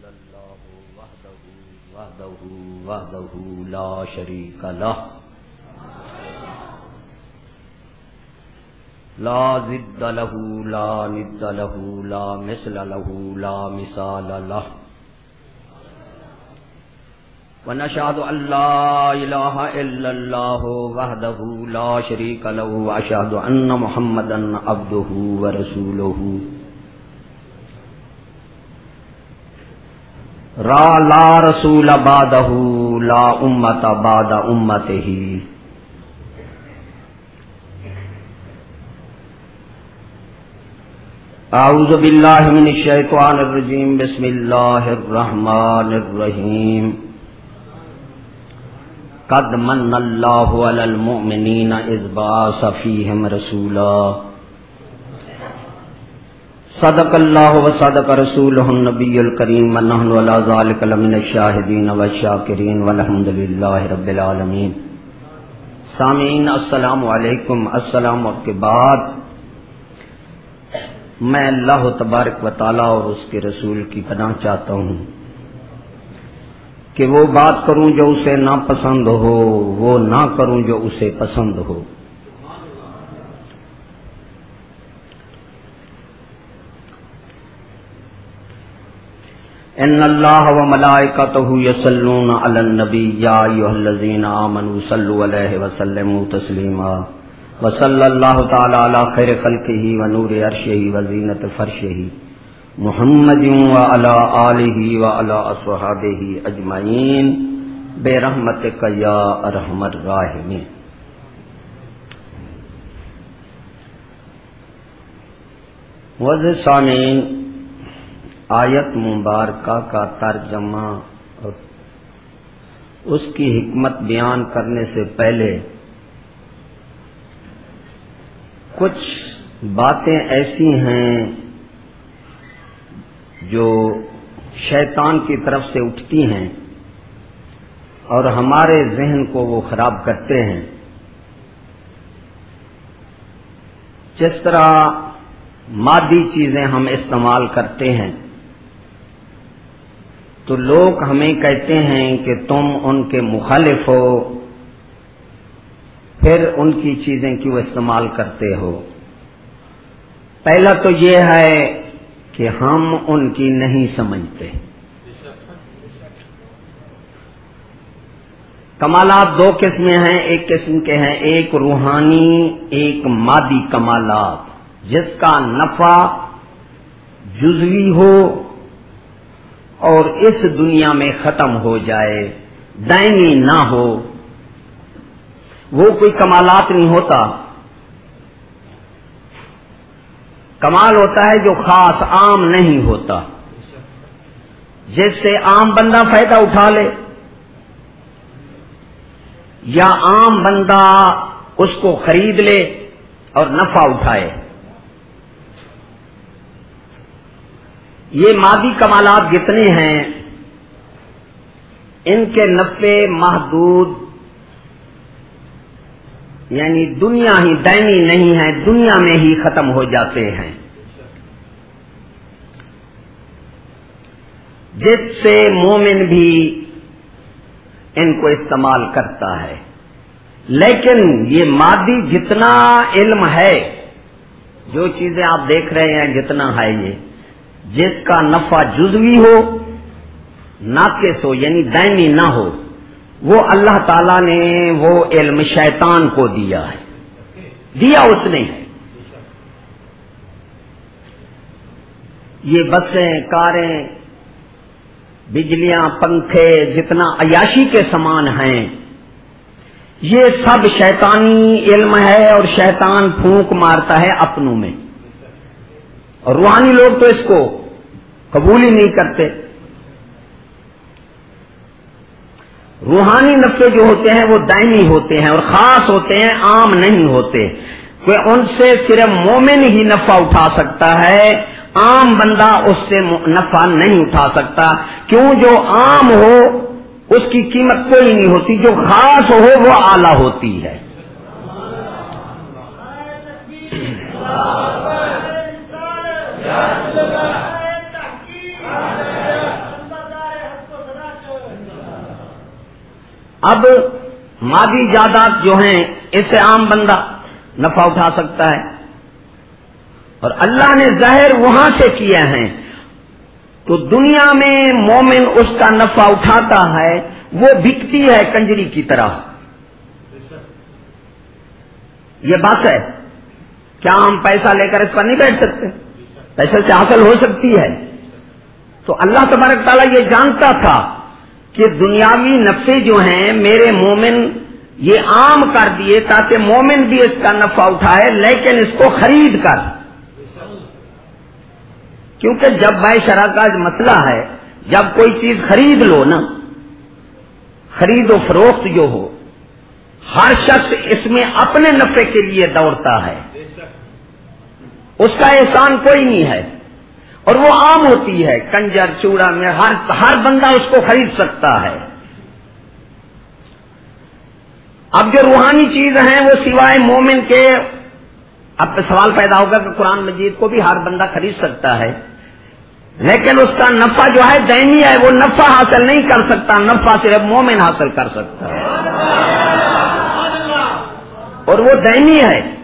إلا الله وحده وحده وحده لا شريك له. لا ضد له، لا ند له، لا مثل له، لا مثال له. ونشهد أن لا إله إلا الله وحده لا شريك له، وأشهد أن محمدا عبده ورسوله. را لا رسول بعده، لا امت بعد امته. اعوذ باللہ من الشیطان الرجیم، بسم اللہ الرحمن الرحیم. قد من اللہ علی المؤمنین اذ باس فیہم رسولا. صدق اللہ و صدق رسولہ النبی الکریم ونحن ولا ذالک لمن الشاہدین والشاکرین والحمد للہ رب العالمین. سامعین، السلام علیکم. السلام کے بعد میں اللہ تبارک و تعالی اور اس کے رسول کی پناہ چاہتا ہوں کہ وہ بات کروں جو اسے نہ پسند ہو، وہ نہ کروں جو اسے پسند ہو۔ ان اللہ و ملائکتہ یصلون علی النبی یا ایھا الذین آمنوا صلوا علیہ وسلموا تسلیما وصلی اللہ تعالی علی خیر خلقہ و نور عرشہ و زینت فرشہ محمد و علی آلہ و علی اصحابہ اجمعین برحمتک یا ارحم الراحمین وز سامعین آیت مبارکہ کا ترجمہ۔ اور اس کی حکمت بیان کرنے سے پہلے کچھ باتیں ایسی ہیں جو شیطان کی طرف سے اٹھتی ہیں اور ہمارے ذہن کو وہ خراب کرتے ہیں۔ جس طرح مادی چیزیں ہم استعمال کرتے ہیں تو لوگ ہمیں کہتے ہیں کہ تم ان کے مخالف ہو۔ پھر ان کی چیزیں کیوں استعمال کرتے ہو؟ پہلا تو یہ ہے کہ ہم ان کی نہیں سمجھتے۔ کمالات دو قسمیں ہیں، ایک قسم کے ہیں، ایک روحانی، ایک مادی کمالات۔ جس کا نفع جزوی ہو اور اس دنیا میں ختم ہو جائے دائمی نہ ہو۔ وہ کوئی کمالات نہیں ہوتا۔ کمال ہوتا ہے جو خاص عام نہیں ہوتا۔ جس سے عام بندہ فائدہ اٹھا لے۔ یا عام بندہ اس کو خرید لے اور نفع اٹھائے۔ یہ مادی کمالات جتنے ہیں، ان کے نفے محدود یعنی دنیا ہی دینی نہیں ہے، دنیا میں ہی ختم ہو جاتے ہیں۔ جس سے مومن بھی ان کو استعمال کرتا ہے۔ لیکن یہ مادی جتنا علم ہے، جو چیزیں آپ دیکھ رہے ہیں، جتنا ہے یہ۔ جس کا نفع جزوی ہو، ناقص ہو یعنی دائمی نہ ہو، وہ اللہ تعالی نے وہ علم شیطان کو دیا ہے۔ دیا اس نے۔ یہ بسیں، کاریں، بجلیاں، پنکھے جتنا عیاشی کے سامان ہیں، یہ سب شیطانی علم ہے اور شیطان پھونک مارتا ہے اپنوں میں۔ اور روحانی لوگ تو اس کو قبول ہی نہیں کرتے۔ روحانی نفے جو ہوتے ہیں وہ دائمی ہوتے ہیں اور خاص ہوتے ہیں، عام نہیں ہوتے۔ کہ ان سے صرف مومن ہی نفع اٹھا سکتا ہے، عام بندہ اس سے نفع نہیں اٹھا سکتا۔ کیوں جو عام ہو، اس کی قیمت کوئی نہیں ہوتی، جو خاص ہو وہ اعلی ہوتی ہے۔ اب مادی جائیداد جو ہیں، اس سے عام بندہ نفع اٹھا سکتا ہے۔ اور اللہ نے ظاہر وہاں سے کیا ہے۔ تو دنیا میں مومن اس کا نفع اٹھاتا ہے، وہ بکتی ہے کنجری کی طرح۔ یہ بات ہے۔ کیا ہم پیسہ لے کر اس پر نہیں بیٹھ سکتے؟ پیسے سے حاصل ہو سکتی ہے۔ تو اللہ تبارک تعالیٰ یہ جانتا تھا۔ کہ دنیاوی نفے جو ہیں میرے مومن یہ عام کر دیے تاکہ مومن بھی اس کا نفع اٹھائے لیکن اس کو خرید کر۔ کیونکہ جب بھائی شرح کا مسئلہ ہے جب کوئی چیز خرید لو نا خرید و فروخت جو ہو ہر شخص اس میں اپنے نفے کے لیے دوڑتا ہے۔ اس کا احسان کوئی نہیں ہے۔ اور وہ عام ہوتی ہے، کنجر، چوڑا، میں ہر ہر بندہ اس کو خرید سکتا ہے۔ اب جو روحانی چیز ہیں، وہ سوائے مومن کے، اب سوال پیدا ہوگا کہ قرآن مجید کو بھی ہر بندہ خرید سکتا ہے۔ لیکن اس کا نفع جو ہے، دینی ہے، وہ نفع حاصل نہیں کر سکتا، نفع صرف مومن حاصل کر سکتا ہے۔ اور وہ دینی ہے۔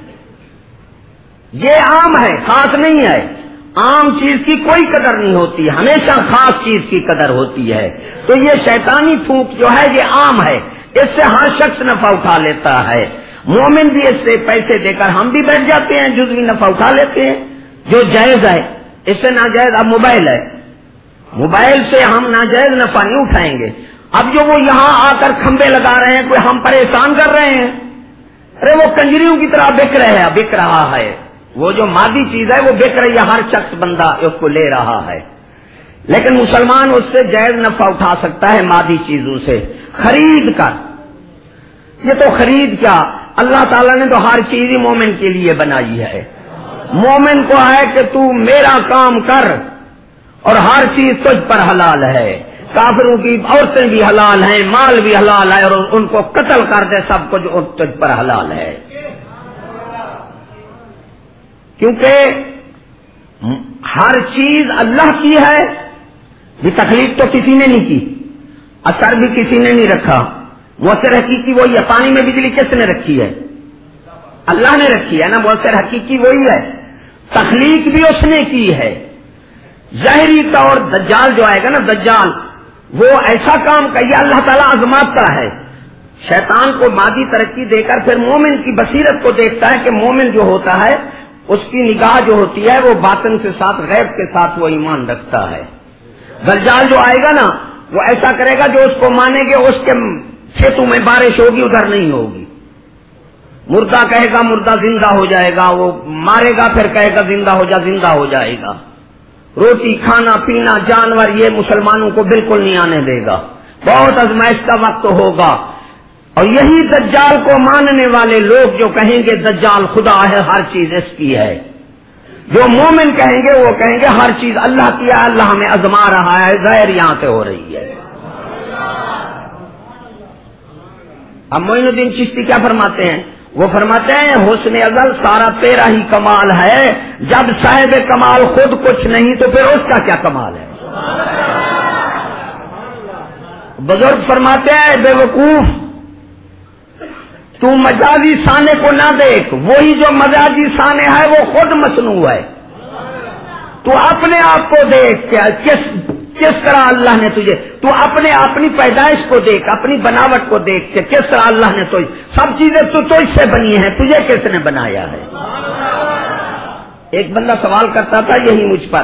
یہ عام ہے، خاص نہیں ہے۔ عام چیز کی کوئی قدر نہیں ہوتی، ہمیشہ خاص چیز کی قدر ہوتی ہے۔ تو یہ شیطانی پھونک جو ہے، یہ عام ہے۔ اس سے ہر شخص نفع اٹھا لیتا ہے۔ مومن بھی اس سے پیسے دے کر ہم بھی بیٹھ جاتے ہیں، جز بھی نفع اٹھا لیتے ہیں۔ جو جائز ہے، اس سے ناجائز اب موبائل ہے۔ موبائل سے ہم ناجائز نفع نہیں اٹھائیں گے۔ اب جو وہ یہاں آ کر کھمبے لگا رہے ہیں، کوئی ہم پریشان کر رہے ہیں۔ ارے، وہ کنجریوں کی طرح بک رہے ہیں، بک رہا ہے۔ وہ جو مادی چیز ہے وہ بک رہی ہے ہر شخص بندہ اس کو لے رہا ہے۔ لیکن مسلمان اس سے جائز نفع اٹھا سکتا ہے مادی چیزوں سے۔ خرید کر۔ یہ تو خرید کیا۔ اللہ تعالیٰ نے تو ہر چیز ہی مومن کے لیے بنائی ہے۔ مومن کو ہے کہ تو میرا کام کر اور ہر چیز تجھ پر حلال ہے۔ کافروں کی عورتیں بھی حلال ہیں، مال بھی حلال ہے اور ان کو قتل کر دے، سب کچھ تجھ پر حلال ہے۔ کیونکہ ہر چیز اللہ کی ہے یہ تکلیف تو کسی نے نہیں کی، اثر بھی کسی نے نہیں رکھا۔ مؤثر حقیقی وہی ہے، پانی میں بجلی کس نے رکھی ہے؟ اللہ نے رکھی ہے نا مؤثر حقیقی وہی ہے۔ تخلیق بھی اس نے کی ہے۔ ظاہری طور دجال جو آئے گا نا، دجال، وہ ایسا کام کا یہ اللہ تعالیٰ آزماتا ہے۔ شیطان کو مادی ترقی دے کر پھر مومن کی بصیرت کو دیکھتا ہے کہ مومن جو ہوتا ہے اس کی نگاہ جو ہوتی ہے وہ باطن کے ساتھ، غیب کے ساتھ وہ ایمان رکھتا ہے۔ دجال جو آئے گا نا، وہ ایسا کرے گا جو اس کو مانے گے، اس کے کھیتوں میں بارش ہوگی، ادھر نہیں ہوگی۔ مردہ کہے گا، مردہ زندہ ہو جائے گا۔ وہ مارے گا، پھر کہے گا، زندہ ہو جا، زندہ ہو جائے گا۔ روٹی، کھانا، پینا، جانور، یہ مسلمانوں کو بالکل نہیں آنے دے گا۔ بہت ازمائش کا وقت ہوگا۔ اور یہی دجال کو ماننے والے لوگ جو کہیں گے دجال خدا ہے، ہر چیز اس کی ہے۔ جو مومن کہیں گے، وہ کہیں گے ہر چیز اللہ کی ہے، اللہ ہمیں ازما رہا ہے ظاہر یہاں سے ہو رہی ہے۔ اب معین الدین چشتی کیا فرماتے ہیں؟ وہ فرماتے ہیں، حسن ازل سارا تیرا ہی کمال ہے۔ جب صاحب کمال خود کچھ نہیں، تو پھر اس کا کیا کمال ہے؟ بزرگ فرماتے ہیں، بے وقوف۔ تو مجازی سانے کو نہ دیکھ، وہی جو مجازی سانے ہے وہ خود مصنوع ہے۔ تو اپنے آپ کو دیکھ کس کس طرح اللہ نے تجھے، تو اپنے، اپنی پیدائش کو دیکھ، اپنی بناوٹ کو دیکھ کے کس طرح اللہ نے تو سب چیزیں تو تو اس سے بنی ہیں، تجھے کس نے بنایا ہے؟ ایک بندہ سوال کرتا تھا یہی مجھ پر،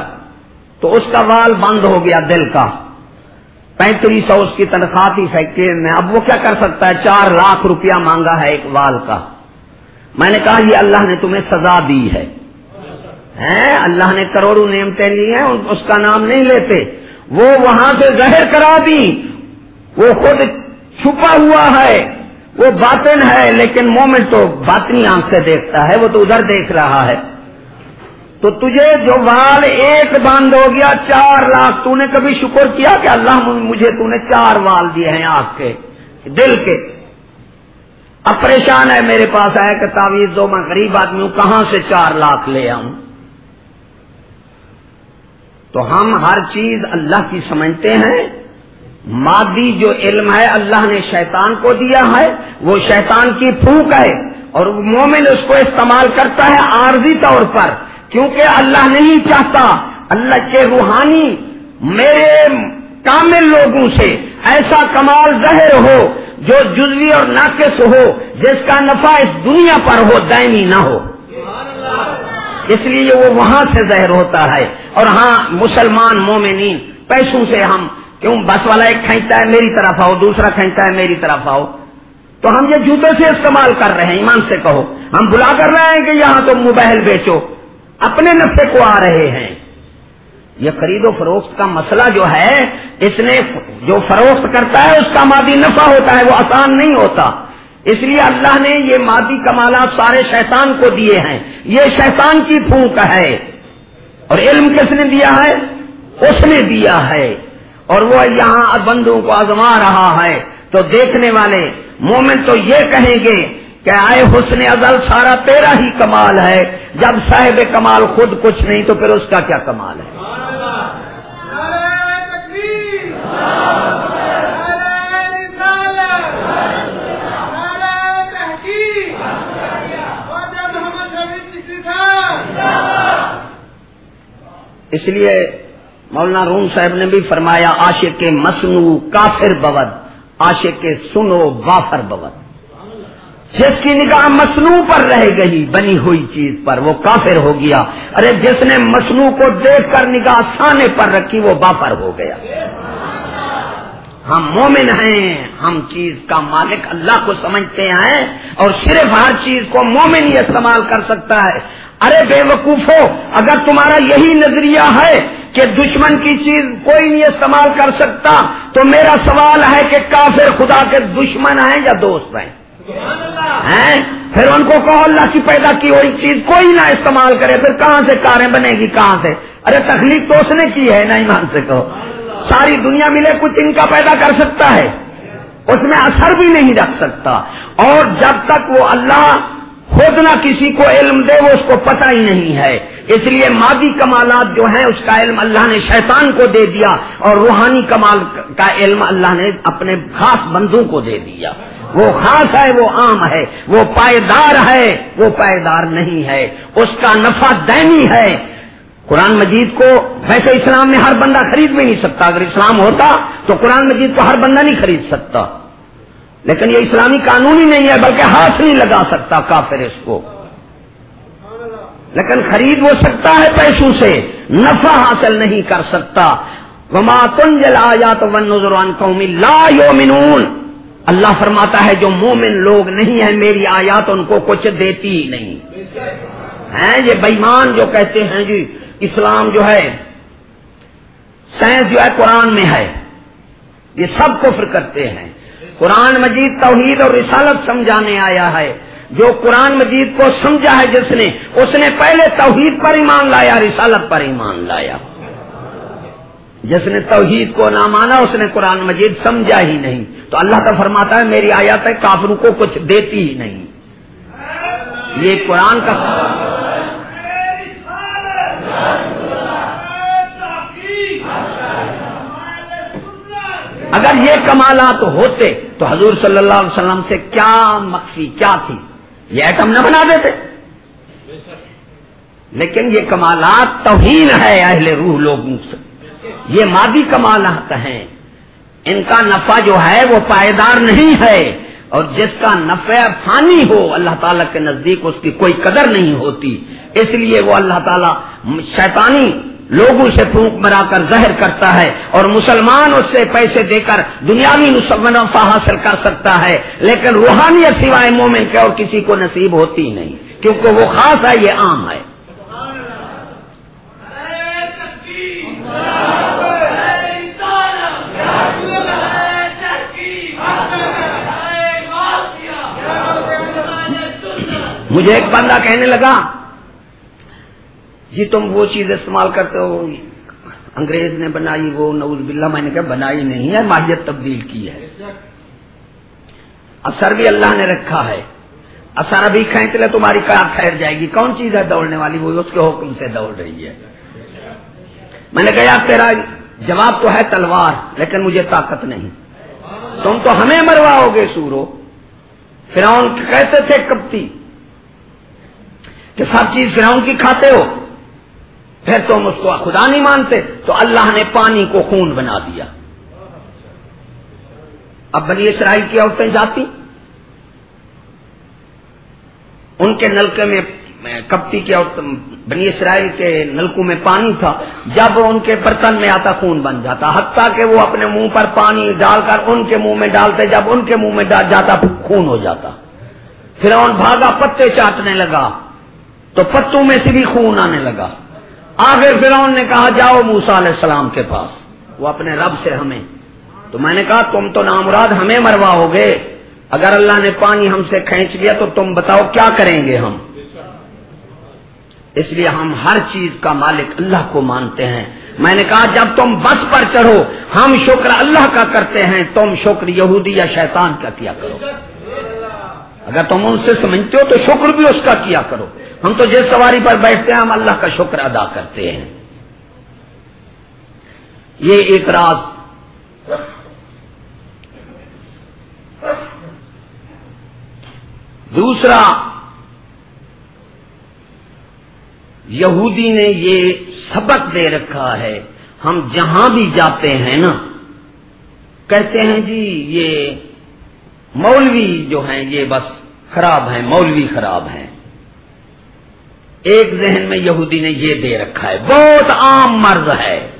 تو اس کا وال بند ہو گیا دل کا۔ پینتیس سو اس کی تنخواہ تھی فیکٹری میں۔ اب وہ کیا کر سکتا ہے؟ چار لاکھ روپیہ مانگا ہے ایک وال کا۔ میں نے کہا، یہ اللہ نے تمہیں سزا دی ہے۔ اللہ نے کروڑوں نعمتیں لی ہیں اس کا نام نہیں لیتے۔ وہ وہاں سے ظاہر کرا دی۔ وہ خود چھپا ہوا ہے۔ وہ باطن ہے، لیکن مومنٹ تو باطنی آنکھ سے دیکھتا ہے، وہ تو ادھر دیکھ رہا ہے۔ تو تجھے جو وال ایک باندھ ہو گیا، چار لاکھ تو نے کبھی شکر کیا کہ اللہ مجھے تو نے چار وال دیے ہیں آنکھ کے دل کے؟ اب پریشان ہے، میرے پاس آیا کہ تعویذ دو، میں غریب آدمی ہوں، کہاں سے چار لاکھ لے آؤں؟ تو ہم ہر چیز اللہ کی سمجھتے ہیں۔ مادی جو علم ہے، اللہ نے شیطان کو دیا ہے۔ وہ شیطان کی پھونک ہے اور مومن اس کو استعمال کرتا ہے عارضی طور پر۔ کیونکہ اللہ نہیں چاہتا، اللہ کے روحانی میرے کامل لوگوں سے ایسا کمال ظاہر ہو جو جزوی اور ناقص ہو، جس کا نفع اس دنیا پر ہو، دائمی نہ ہو۔ اس لیے وہ وہاں سے ظاہر ہوتا ہے۔ اور ہاں مسلمان مومنین، پیسوں سے ہم کیوں بس والا ایک کھینچتا ہے، میری طرف آؤ، دوسرا کھینچتا ہے، میری طرف آؤ۔ تو ہم یہ جوتے سے استعمال کر رہے ہیں، ایمان سے کہو۔ ہم بلا کر رہے ہیں کہ یہاں تو موبائل بیچو۔ اپنے نفے کو آ رہے ہیں۔ یہ خرید و فروخت کا مسئلہ جو ہے، اس نے جو فروخت کرتا ہے، اس کا مادی نفع ہوتا ہے، وہ آسان نہیں ہوتا۔ اس لیے اللہ نے یہ مادی کمالات سارے شیطان کو دیے ہیں۔ یہ شیطان کی پھونک ہے۔ اور علم کس نے دیا ہے؟ اس نے دیا ہے۔ اور وہ یہاں بندوں کو آزما رہا ہے۔ تو دیکھنے والے مومن تو یہ کہیں گے کہ آئے حسن ازل سارا تیرا ہی کمال ہے۔ جب صاحب کمال خود کچھ نہیں تو پھر اس کا کیا کمال ہے؟ اس لیے مولانا روم صاحب نے بھی فرمایا، عاشق کے مصنوع کافر بود، عاشق کے سنو وافر بود۔ جس کی نگاہ مصنوع پر رہ گئی، بنی ہوئی چیز پر، وہ کافر ہو گیا۔ ارے، جس نے مصنوع کو دیکھ کر نگاہ سانے پر رکھی، وہ بافر ہو گیا۔ ہم مومن ہیں، ہم چیز کا مالک اللہ کو سمجھتے ہیں اور صرف ہر چیز کو مومن ہی استعمال کر سکتا ہے۔ ارے، بے وقوف ہو، اگر تمہارا یہی نظریہ ہے کہ دشمن کی چیز کوئی نہیں استعمال کر سکتا، تو میرا سوال ہے کہ کافر خدا کے دشمن ہیں یا دوست ہیں؟ پھر ان کو کہو اللہ کی پیدا کی ہوئی چیز کوئی نہ استعمال کرے، پھر کہاں سے کاریں بنے گی، کہاں سے؟ ارے تکلیف تو اس نے کی ہے، نہ ایمان سے کہو۔ ساری دنیا ملے کچھ ان کا پیدا کر سکتا ہے، اس میں اثر بھی نہیں رکھ سکتا۔ اور جب تک وہ اللہ خود نہ کسی کو علم دے، وہ اس کو پتہ ہی نہیں ہے۔ اس لیے مادی کمالات جو ہیں، اس کا علم اللہ نے شیطان کو دے دیا، اور روحانی کمال کا علم اللہ نے اپنے خاص بندوں کو دے دیا۔ وہ خاص ہے، وہ عام ہے، وہ پائیدار ہے، وہ پائیدار نہیں ہے۔ اس کا نفع دینی ہے۔ قرآن مجید کو ویسے اسلام میں ہر بندہ خرید بھی نہیں سکتا۔ اگر اسلام ہوتا تو قرآن مجید کو ہر بندہ نہیں خرید سکتا۔ لیکن یہ اسلامی قانون ہی نہیں ہے، بلکہ ہاتھ نہیں لگا سکتا کافر اس کو۔ لیکن خرید وہ سکتا ہے پیسوں سے، نفع حاصل نہیں کر سکتا۔ وما تنجل آیا تو ون نظران قومی لا یومنون اللہ فرماتا ہے جو مومن لوگ نہیں ہیں، میری آیات ان کو کچھ دیتی ہی نہیں۔ ہیں یہ بےمان جو کہتے ہیں جی اسلام جو ہے، سائنس جو ہے قرآن میں ہے۔ یہ سب کفر کرتے ہیں۔ قرآن مجید توحید اور رسالت سمجھانے آیا ہے۔ جو قرآن مجید کو سمجھا ہے جس نے، اس نے پہلے توحید پر ایمان لایا، رسالت پر ایمان لایا۔ جس نے توحید کو نہ مانا، اس نے قرآن مجید سمجھا ہی نہیں۔ تو اللہ کا فرماتا ہے، میری آیات ہے، کافروں کو کچھ دیتی ہی نہیں۔ یہ قرآن کا اگر یہ کمالات ہوتے تو حضور صلی اللہ علیہ وسلم سے کیا مقصی کیا تھی؟ یہ ایٹم نہ بنا دیتے۔ لیکن یہ کمالات توہین ہے اہل روح لوگوں سے۔ یہ مادی کمالات ہیں ان کا نفع جو ہے وہ پائیدار نہیں ہے۔ اور جس کا نفع فانی ہو، اللہ تعالیٰ کے نزدیک اس کی کوئی قدر نہیں ہوتی۔ اس لیے وہ اللہ تعالیٰ شیطانی لوگوں سے پھونک مرا کر زہر کرتا ہے اور مسلمان اس سے پیسے دے کر دنیاوی منافع حاصل کر سکتا ہے۔ لیکن روحانیت سوائے مومن کے اور کسی کو نصیب ہوتی نہیں۔ کیونکہ وہ خاص ہے، یہ عام ہے۔ مجھے ایک بندہ کہنے لگا جی تم وہ چیز استعمال کرتے ہو، انگریز نے بنائی وہ نوز باللہ، میں نے کہا بنائی نہیں ہے، ماہیت تبدیل کی ہے۔ اثر بھی اللہ نے رکھا ہے۔ اثر ابھی کھینچ لے، تمہاری کار ٹھہر جائے گی۔ کون چیز ہے دوڑنے والی؟ وہ اس کے حکم سے دوڑ رہی ہے۔ میں نے کہا تیرا جواب تو ہے تلوار، لیکن مجھے طاقت نہیں۔ تم تو ہمیں مرواؤ گے، سورو۔ فرعون کہتے تھے کپتی؟ کہ سب چیز فرعون کی کھاتے ہو۔ پھر تم اس کو خدا نہیں مانتے، تو اللہ نے پانی کو خون بنا دیا۔ اب بنی اسرائیل کی عورتیں جاتی۔ ان کے نلکے میں کپتی کی بنی اسرائیل کے نلکوں میں پانی تھا۔ جب ان کے برتن میں آتا، خون بن جاتا۔ حتیٰ کہ وہ اپنے منہ پر پانی ڈال کر ان کے منہ میں ڈالتے، جب ان کے منہ میں ڈال جاتا، خون ہو جاتا۔ پھر ان بھاگا، پتے چاٹنے لگا۔ تو پتوں میں سے بھی خون آنے لگا۔ آخر پھر نے کہا، جاؤ موسا علیہ السلام کے پاس، وہ اپنے رب سے ہمیں۔ تو میں نے کہا، تم تو نامراد ہمیں مرواؤ گے اگر اللہ نے پانی ہم سے کھینچ لیا تو تم بتاؤ کیا کریں گے ہم؟ اس لیے ہم ہر چیز کا مالک اللہ کو مانتے ہیں۔ میں نے کہا، جب تم بس پر چڑھو، ہم شکر اللہ کا کرتے ہیں، تم شکر یہودی یا شیطان کا کیا کرو؟ اگر تم ان سے سمجھتے ہو تو شکر بھی اس کا کیا کرو۔ ہم تو جس سواری پر بیٹھتے ہیں، ہم اللہ کا شکر ادا کرتے ہیں۔ یہ ایک راز۔ دوسرا، یہودی نے یہ سبق دے رکھا ہے۔ ہم جہاں بھی جاتے ہیں نا، کہتے ہیں جی یہ مولوی جو ہیں، یہ بس خراب ہیں، مولوی خراب ہیں۔ ایک ذہن میں یہودی نے یہ دے رکھا ہے، بہت عام مرض ہے۔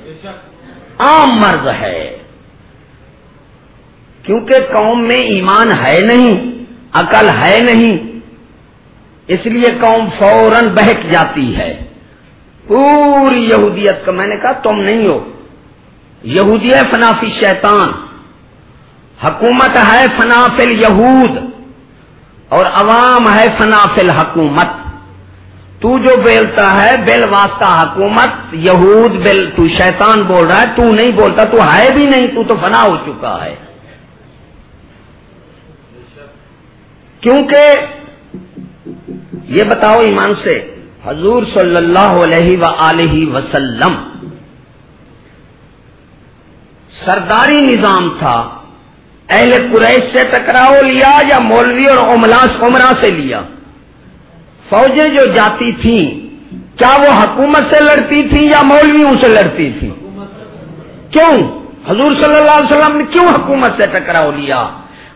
عام مرض ہے۔ کیونکہ قوم میں ایمان ہے نہیں، عقل ہے نہیں، اس لیے قوم فوراً بہک جاتی ہے۔ پوری یہودیت کا میں نے کہا، تم نہیں ہو۔ یہودی ہے فنافی شیطان۔ حکومت ہے فنافل یہود اور عوام ہے فنافل حکومت۔ تو جو بیلتا ہے، بل واسطہ حکومت، یہود بل، تو شیطان بول رہا ہے، تو نہیں بولتا، تو ہے بھی نہیں، تو تو فنا ہو چکا ہے۔ کیونکہ یہ بتاؤ ایمان سے، حضور صلی اللہ علیہ وسلم، سرداری نظام تھا۔ اہل قریش سے ٹکراؤ لیا یا مولوی اور املاس عمرہ سے لیا؟ فوجیں جو جاتی تھیں، کیا وہ حکومت سے لڑتی تھی یا مولویوں سے لڑتی تھی کیوں؟ حضور صلی اللہ علیہ وسلم نے کیوں حکومت سے ٹکراؤ لیا؟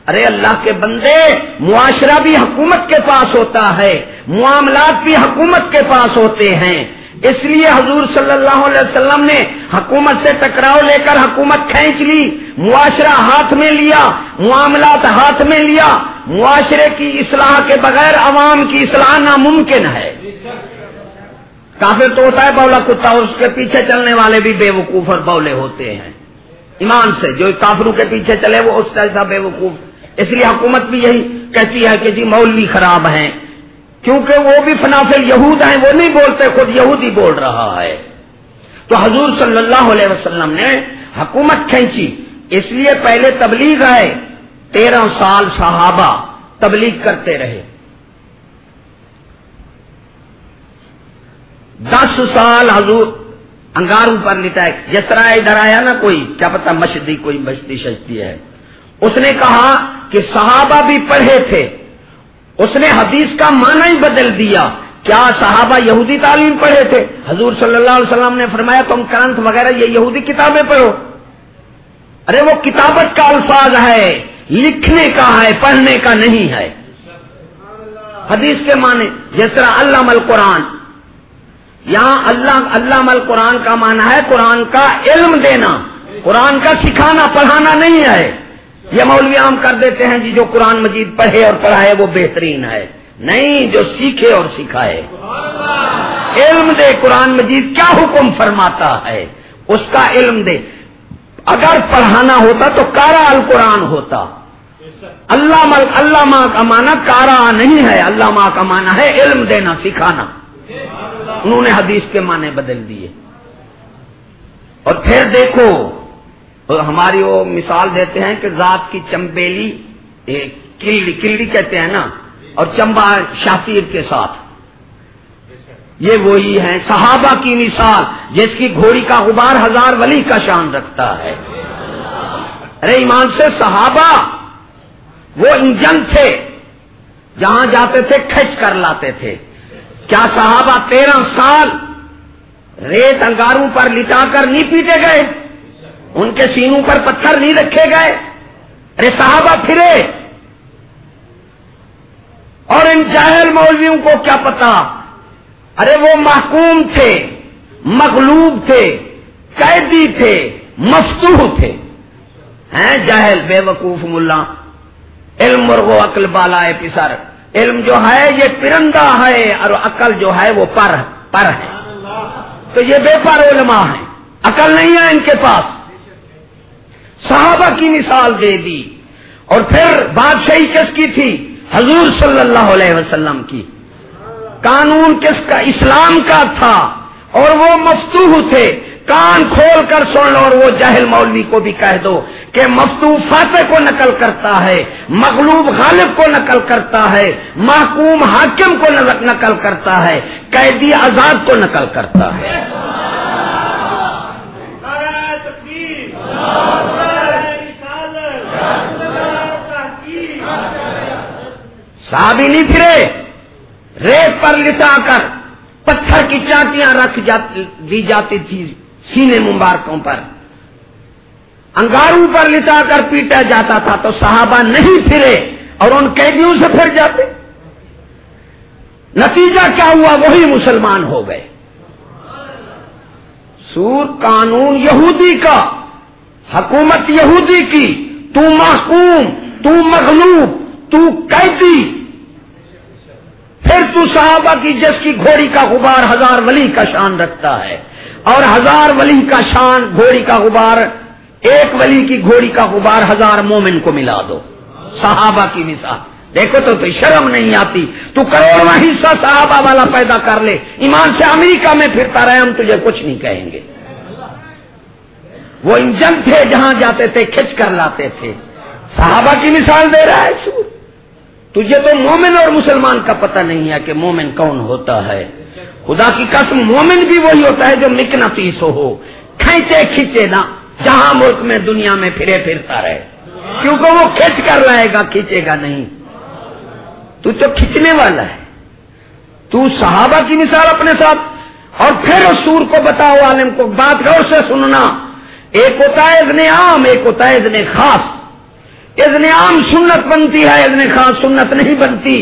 ارے اللہ کے بندے، معاشرہ بھی حکومت کے پاس ہوتا ہے، معاملات بھی حکومت کے پاس ہوتے ہیں۔ اس لیے حضور صلی اللہ علیہ وسلم نے حکومت سے ٹکراؤ لے کر حکومت کھینچ لی۔ معاشرہ ہاتھ میں لیا، معاملات ہاتھ میں لیا، معاشرے کی اصلاح کے بغیر عوام کی اصلاح ناممکن ہے۔ کافر تو ہوتا ہے بولا کتا اس کے پیچھے چلنے والے بھی بے وقوف اور بولے ہوتے ہیں۔ ایمان سے جو کافروں کے پیچھے چلے، وہ اس ایسا بے وقوف۔ اس لیے حکومت بھی یہی کہتی ہے کہ جی مولوی خراب ہیں۔ کیونکہ وہ بھی فنافل یہود ہیں، وہ نہیں بولتے، خود یہودی بول رہا ہے۔ تو حضور صلی اللہ علیہ وسلم نے حکومت کھینچی۔ اس لیے پہلے تبلیغ آئے، تیرہ سال صحابہ تبلیغ کرتے رہے۔ دس سال حضور انگاروں پر لٹائے جس طرح ادھر آیا نا کوئی، کیا پتا مشدی کوئی مشدی شجتی ہے۔ اس نے کہا کہ صحابہ بھی پڑھے تھے۔ اس نے حدیث کا معنی ہی بدل دیا۔ کیا صحابہ یہودی تعلیم پڑھے تھے؟ حضور صلی اللہ علیہ وسلم نے فرمایا، تم کرنت وغیرہ یہ یہودی کتابیں پڑھو۔ ارے وہ کتابت کا الفاظ ہے، لکھنے کا ہے، پڑھنے کا نہیں ہے۔ حدیث کے معنی، جس طرح اللہ مل قرآن یہاں اللہ اللہ مل قرآن کا معنی ہے قرآن کا علم دینا۔ قرآن کا سکھانا، پڑھانا نہیں ہے۔ یہ مولوی عام کر دیتے ہیں جی جو قرآن مجید پڑھے اور پڑھائے وہ بہترین ہے۔ نہیں، جو سیکھے اور سکھائے۔ علم دے، قرآن مجید کیا حکم فرماتا ہے؟ اس کا علم دے۔ اگر پڑھانا ہوتا تو کارا القرآن ہوتا۔ اللہ مل اللہ ماں کا مانا کارا نہیں ہے اللہ ماں کا مانا ہے علم دینا، سکھانا۔ انہوں نے حدیث کے معنی بدل دیے۔ اور پھر دیکھو ہماری وہ مثال دیتے ہیں کہ ذات کی چمبیلی کلڑی کلڑی کہتے ہیں نا، اور چمبا شاطیر کے ساتھ۔ یہ وہی ہے صحابہ کی مثال، جس کی گھوڑی کا غبار ہزار ولی کا شان رکھتا ہے۔ ارے ایمان سے صحابہ، وہ انجن تھے، جہاں جاتے تھے کھچ کر لاتے تھے۔ کیا صحابہ تیرہ سال ریت انگاروں پر لٹا کر نہیں پیٹے گئے؟ ان کے سینوں پر پتھر نہیں رکھے گئے؟ ارے صحابہ پھرے۔ اور ان جاہل مولویوں کو کیا پتا؟ ارے وہ محکوم تھے، مغلوب تھے، قیدی تھے، مفتوح تھے۔ ہیں جاہل، بے وقوف ملا۔ علم مرغو عقل بالا ہے پسر۔ علم جو ہے یہ پرندہ ہے اور عقل جو ہے وہ پر پر ہے۔ تو یہ بے پر علماء ہیں۔ عقل نہیں ہے ان کے پاس۔ صحابہ کی مثال دے دی۔ اور پھر بادشاہی کس کی تھی؟ حضور صلی اللہ علیہ وسلم کی۔ قانون کس کا اسلام کا تھا اور وہ مفتوح تھے کان کھول کر سن لو اور وہ جہل مولوی کو بھی کہہ دو کہ مفتو فاتح کو نقل کرتا ہے، مغلوب غالب کو نقل کرتا ہے، محکوم حاکم کو نقل کرتا ہے، قیدی آزاد کو نقل کرتا ہے۔ صحابی نہیں پھرے۔ ریت پر لٹا کر پتھر کی چاٹیاں رکھ دی جاتی تھی سینے مبارکوں پر۔ انگاروں پر لٹا کر پیٹا جاتا تھا تو صحابہ نہیں پھرے اور ان قیدیوں سے پھر جاتے۔ نتیجہ کیا ہوا؟ وہی مسلمان ہو گئے۔ سور قانون یہودی کا، حکومت یہودی کی۔ تو محکوم، تو مغلوب، تو قیدی۔ پھر تو صحابہ کی جس کی گھوڑی کا غبار ہزار ولی کا شان رکھتا ہے اور ہزار ولی کا شان گھوڑی کا غبار، ایک ولی کی گھوڑی کا غبار ہزار مومن کو ملا دو۔ صحابہ کی مثال۔ دیکھو تو تو شرم نہیں آتی۔ تو کروڑواں حصہ صحابہ والا پیدا کر لے۔ ایمان سے امریکہ میں پھرتا رہے، ہم تجھے کچھ نہیں کہیں گے۔ وہ انجن تھے جہاں جاتے تھے، کھچ کر لاتے تھے۔ صحابہ کی مثال دے رہا ہے۔ سور تجھے تو مومن اور مسلمان کا پتہ نہیں ہے کہ مومن کون ہوتا ہے۔ خدا کی قسم، مومن بھی وہی ہوتا ہے جو مکنا پیس ہو، کھینچے کھینچے نہ، جہاں ملک میں دنیا میں پھرے پھرتا رہے۔ کیونکہ وہ کھینچ کر لائے گا، کھینچے گا نہیں۔ تو تو کھینچنے والا ہے۔ تو صحابہ کی مثال اپنے ساتھ۔ اور پھر اس سور کو بتاؤ، عالم کو، بات غور سے سننا۔ ایک ہوتا ہے ازن عام، ایک ہوتا ہے خاص۔ ازن عام سنت بنتی ہے ازن خاص سنت نہیں بنتی۔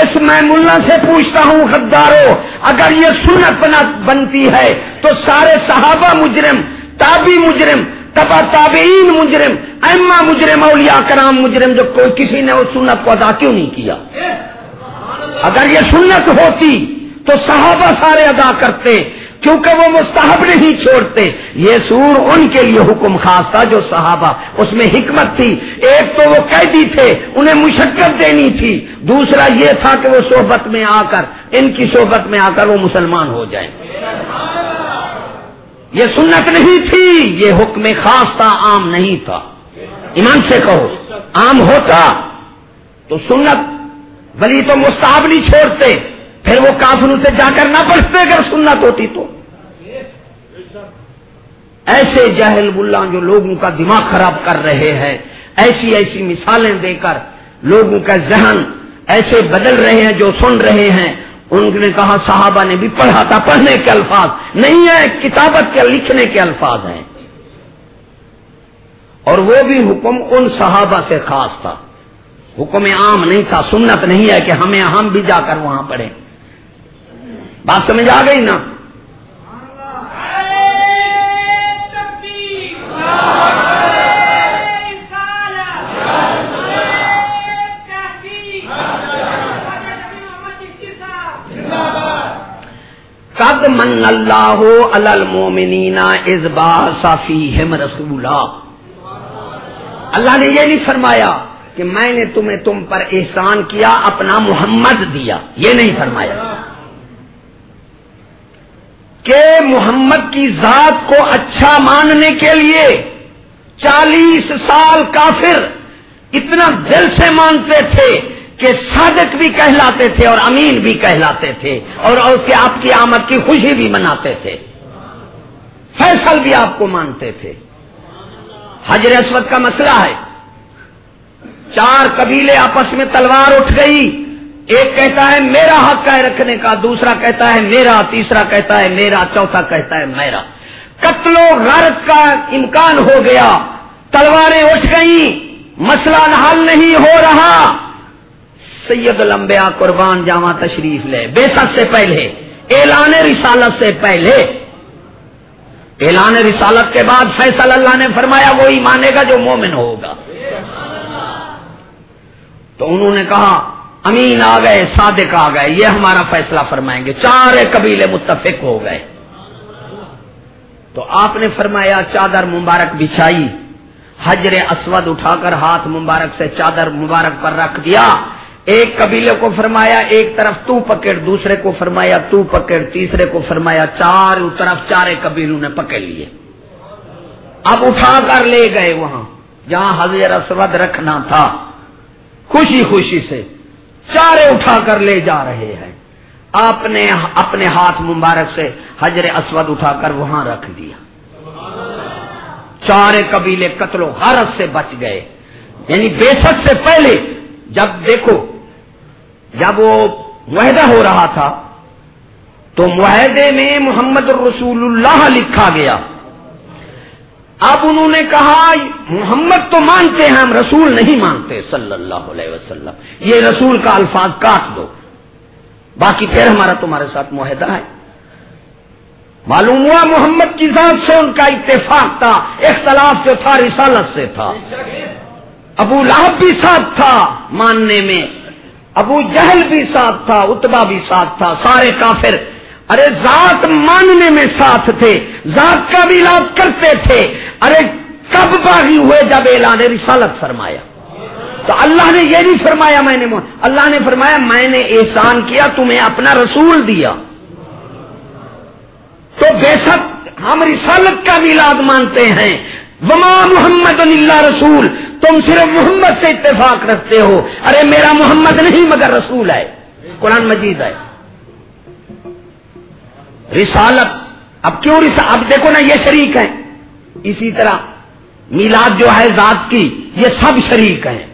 اس میں ملا سے پوچھتا ہوں غدارو اگر یہ سنت بنتی ہے تو سارے صحابہ مجرم، تابی مجرم، تبا تابعین مجرم ایما مجرم، اولیاء کرام مجرم، جو کوئی کسی نے اس سنت کو ادا کیوں نہیں کیا؟ اگر یہ سنت ہوتی تو صحابہ سارے ادا کرتے کیونکہ وہ مستحب نہیں چھوڑتے۔ یہ سور ان کے لیے حکم خاص تھا جو صحابہ، اس میں حکمت تھی۔ ایک تو وہ قیدی تھے، انہیں مشقت دینی تھی۔ دوسرا یہ تھا کہ وہ صحبت میں آ کر، ان کی صحبت میں آ کر وہ مسلمان ہو جائیں۔ یہ سنت نہیں تھی، یہ حکم خاص تھا، عام نہیں تھا۔ ایمان سے کہو، عام ہوتا۔ تو سنت ولی تو مستحب نہیں چھوڑتے، پھر وہ کافروں سے جا کر نہ پڑھتے۔ اگر سنت ہوتی تو۔ ایسے جہل بلا جو لوگوں کا دماغ خراب کر رہے ہیں۔ ایسی ایسی مثالیں دے کر لوگوں کا ذہن ایسے بدل رہے ہیں جو سن رہے ہیں۔ ان نے کہا، صحابہ نے بھی پڑھا تھا، پڑھنے کے الفاظ۔ نہیں ہے، کتابت کے لکھنے کے الفاظ ہیں۔ اور وہ بھی حکم ان صحابہ سے خاص تھا۔ حکم عام نہیں تھا، سنت نہیں ہے کہ ہمیں ہم بھی جا کر وہاں پڑھیں۔ بات سمجھ آ گئی نا؟ قد من اللہ المومنین ازبا صافی ہم رسولا۔ اللہ نے یہ نہیں فرمایا کہ میں نے تمہیں تم پر احسان کیا، اپنا محمد دیا، یہ نہیں فرمایا۔ کہ محمد کی ذات کو اچھا ماننے کے لیے چالیس سال کافر اتنا دل سے مانتے تھے کہ صادق بھی کہلاتے تھے اور امین بھی کہلاتے تھے اور اس کے آپ کی آمد کی خوشی بھی مناتے تھے۔ فیصل بھی آپ کو مانتے تھے۔ حجر اسود کا مسئلہ ہے۔ چار قبیلے آپس میں تلوار اٹھ گئی۔ ایک کہتا ہے میرا حق ہے رکھنے کا، دوسرا کہتا ہے میرا، تیسرا کہتا ہے میرا، چوتھا کہتا ہے میرا۔ قتل و غرض کا امکان ہو گیا۔ تلواریں اٹھ گئیں۔ مسئلہ حل نہیں ہو رہا۔ سید الانبیاء قربان جامع تشریف لے۔ بے سے پہلے، اعلان رسالت سے پہلے۔ اعلان رسالت کے بعد فیصل اللہ نے فرمایا، وہی مانے گا جو مومن ہوگا۔ تو انہوں نے کہا امین آ گئے، صادق آ گئے، یہ ہمارا فیصلہ فرمائیں گے۔ چار قبیلے متفق ہو گئے۔ تو آپ نے فرمایا چادر مبارک بچھائی۔ حجر اسود اٹھا کر ہاتھ مبارک سے چادر مبارک پر رکھ دیا۔ ایک قبیلے کو فرمایا ایک طرف تو پکڑ، دوسرے کو فرمایا تو پکڑ، تیسرے کو فرمایا چار طرف چارے قبیلوں نے پکڑ لیے۔ اب اٹھا کر لے گئے وہاں، جہاں حضر اسود رکھنا تھا۔ خوشی خوشی سے۔ چارے اٹھا کر لے جا رہے ہیں۔ آپ نے اپنے ہاتھ مبارک سے حجر اسود اٹھا کر وہاں رکھ دیا۔ چارے قبیلے قتل و غارت سے بچ گئے۔ یعنی بے سے پہلے جب دیکھو، جب وہ معاہدہ ہو رہا تھا، تو معاہدے میں محمد الرسول اللہ لکھا گیا۔ اب انہوں نے کہا، محمد تو مانتے ہیں، ہم رسول نہیں مانتے صلی اللہ علیہ وسلم. یہ رسول کا الفاظ کاٹ دو۔ باقی پھر ہمارا تمہارے ساتھ معاہدہ ہے۔ معلوم ہوا محمد کی ذات سے ان کا اتفاق تھا، اختلاف جو تھا رسالت سے تھا۔ ابو لہب بھی ساتھ تھا ماننے میں، ابو جہل بھی ساتھ تھا اتبا بھی ساتھ تھا، سارے کافر ارے ذات ماننے میں ساتھ تھے، ذات کا بھی علاج کرتے تھے۔ ارے کب باغی ہوئے جب اعلان رسالت فرمایا؟ تو اللہ نے یہ نہیں فرمایا میں نے اللہ نے فرمایا میں نے احسان کیا، تمہیں اپنا رسول دیا۔ تو بے شک ہم رسالت کا میلاد مانتے ہیں۔ وما محمد اللہ رسول۔ تم صرف محمد سے اتفاق رکھتے ہو۔ ارے میرا محمد نہیں مگر رسول ہے۔ قرآن مجید ہے۔ رسالت۔ اب کیوں رسالت اب دیکھو نا، یہ شریک ہیں۔ اسی طرح میلاد جو ہے ذات کی، یہ سب شریک ہیں۔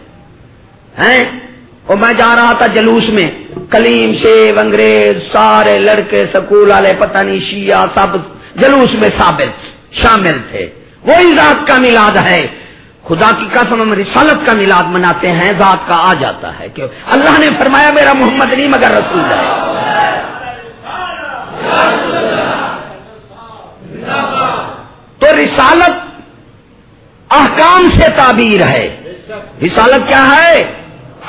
اور میں جا رہا تھا جلوس میں۔ کلیم شیو انگریز، سارے لڑکے، سکول والے، پتہ نہیں، شیعہ، سب جلوس میں ثابت، شامل تھے۔ وہی ذات کا میلاد ہے۔ خدا کی قسم ہم رسالت کا میلاد مناتے ہیں، ذات کا آ جاتا ہے۔ کہ اللہ نے فرمایا، میرا محمد نہیں، مگر رسول ہے۔ تو رسالت احکام سے تعبیر ہے۔ رسالت کیا ہے؟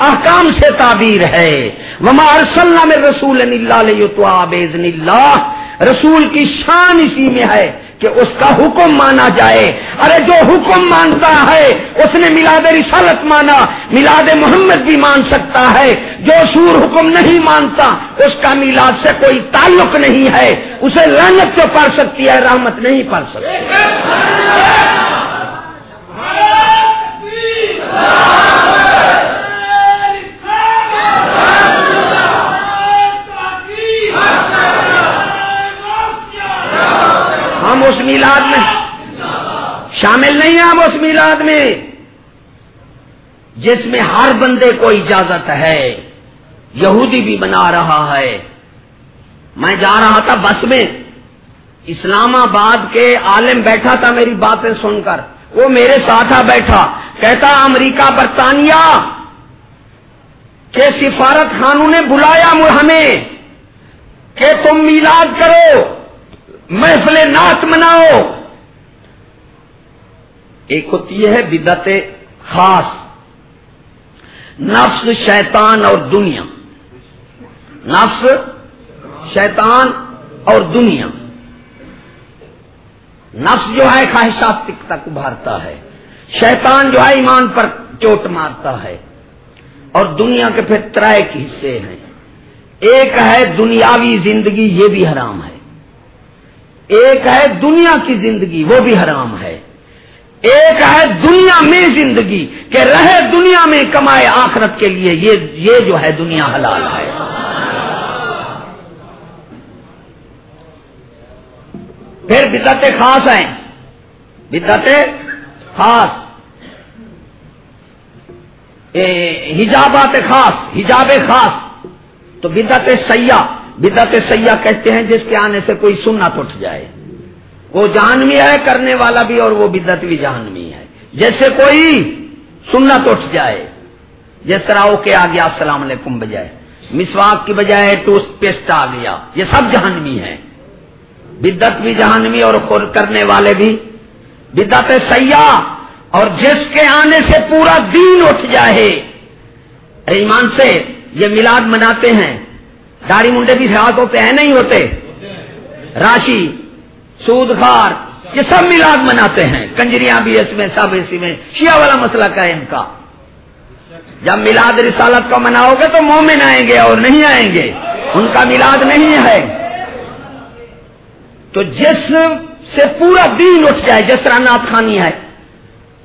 احکام سے تعبیر ہے۔ وما ارسلنا میں رسول اللہ رسول کی شان اسی میں ہے۔ کہ اس کا حکم مانا جائے۔ ارے جو حکم مانتا ہے، اس نے میلاد رسالت مانا۔ میلاد محمد بھی مان سکتا ہے۔ جو سور حکم نہیں مانتا، اس کا میلاد سے کوئی تعلق نہیں ہے۔ اسے لانت سے پڑھ سکتی ہے، رحمت نہیں پڑھ سکتی۔ میلاد میں شامل نہیں ہیں ہم اس میلاد میں جس میں ہر بندے کو اجازت ہے یہودی بھی بنا رہا ہے میں جا رہا تھا بس میں اسلام آباد کے عالم بیٹھا تھا میری باتیں سن کر وہ میرے ساتھ آ بیٹھا کہتا امریکہ برطانیہ کے سفارت خانوں نے بلایا ہمیں کہ تم میلاد کرو محفل نعت مناؤ۔ ایک ہوتی ہے بدت خاص۔ نفس شیطان اور دنیا۔ نفس شیطان اور دنیا۔ نفس جو ہے خواہشات تک ابھارتا ہے۔ شیطان جو ہے ایمان پر چوٹ مارتا ہے۔ اور دنیا کے پھر ترائے کے حصے ہیں۔ ایک ہے دنیاوی زندگی، یہ بھی حرام ہے۔ ایک ہے دنیا کی زندگی، وہ بھی حرام ہے۔ ایک ہے دنیا میں زندگی، کہ رہے دنیا میں، کمائے آخرت کے لیے، یہ یہ جو ہے دنیا حلال ہے۔ پھر بدت خاص ہیں۔ بدت خاص۔ حجابات خاص حجاب خاص۔ تو بدت سیاح۔ بدت سیاح کہتے ہیں جس کے آنے سے کوئی سننا اٹھ جائے۔ وہ جہانوی ہے، کرنے والا بھی اور وہ بدت بھی جہانوی ہے۔ جیسے کوئی سنت اٹھ جائے، جس طرح وہ آ گیا السلام علیکم بجائے۔ مسواک کی بجائے ٹوسٹ پیسٹ آ گیا۔ یہ سب جہانوی ہے بدت بھی جہانوی اور کرنے والے بھی۔ بدت سیاح اور جس کے آنے سے پورا دین اٹھ جائے۔ ایمان سے یہ میلاد مناتے ہیں۔ داڑھی منڈے بھی سیاحت ہوتے ہیں نہیں ہوتے۔ راشی سود خار یہ سب میلاد مناتے ہیں۔ کنجریاں بھی اس میں، سب اسی میں۔ شیعہ والا مسئلہ کا ہے ان کا؟ جب میلاد رسالت کا مناؤ گے تو مومن آئیں گے اور نہیں آئیں گے۔ ان کا میلاد نہیں ہے۔ تو جس سے پورا دین اٹھ جائے، جس طرح نعت خانی ہے،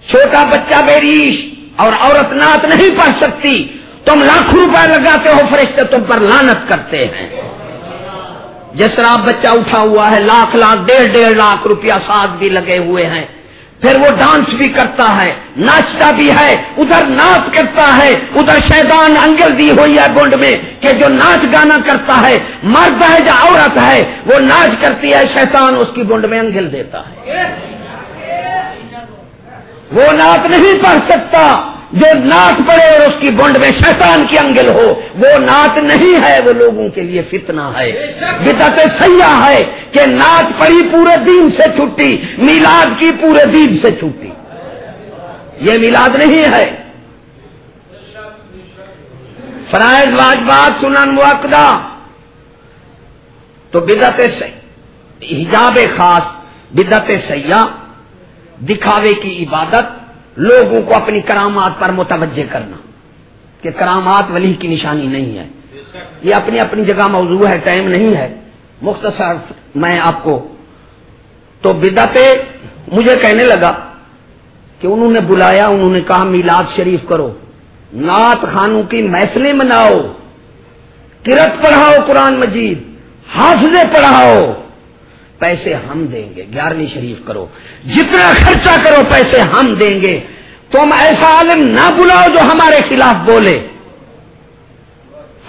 چھوٹا بچہ بیریش اور عورت نعت نہیں پڑھ سکتی تم لاکھ روپے لگاتے ہو، فرشتے تم پر لانت کرتے ہیں۔ جس طرح بچہ اٹھا ہوا ہے، لاکھ لاکھ، ڈیڑھ ڈیڑھ لاکھ روپیہ ساتھ بھی لگے ہوئے ہیں۔ پھر وہ ڈانس بھی کرتا ہے، ناچتا بھی ہے، ادھر ناچ کرتا ہے، ادھر شیطان انگل دی ہوئی ہے گنڈ میں کہ جو ناچ گانا کرتا ہے، مرد ہے یا عورت ہے، وہ ناچ کرتی ہے، شیطان اس کی گنڈ میں انگل دیتا ہے۔ وہ نعت نہیں پڑھ سکتا۔ جو نعت پڑے اور اس کی بونڈ میں شیطان کی انگل ہو، وہ نعت نہیں ہے، وہ لوگوں کے لیے فتنہ ہے۔ بدت سیاح ہے کہ نعت پڑی پورے دین سے چھٹی، میلاد کی پورے دین سے چھٹی۔ یہ میلاد نہیں ہے۔ فرائض، واجبات، سنن مقدہ تو بدت حجاب خاص بدت سیاح، دکھاوے کی عبادت لوگوں کو اپنی کرامات پر متوجہ کرنا کہ کرامات ولی کی نشانی نہیں ہے۔ یہ اپنی اپنی جگہ موضوع ہے، ٹائم نہیں ہے۔ مختصر میں آپ کو تو بدت مجھے کہنے لگا کہ انہوں نے بلایا، انہوں نے کہا میلاد شریف کرو۔ نعت خانوں کی محفلیں مناؤ۔ کرت پڑھاؤ قرآن مجید۔ حافظے پڑھاؤ۔ پیسے ہم دیں گے، گیارہویں شریف کرو۔ جتنا خرچہ کرو، پیسے ہم دیں گے۔ تم ایسا عالم نہ بلاؤ جو ہمارے خلاف بولے۔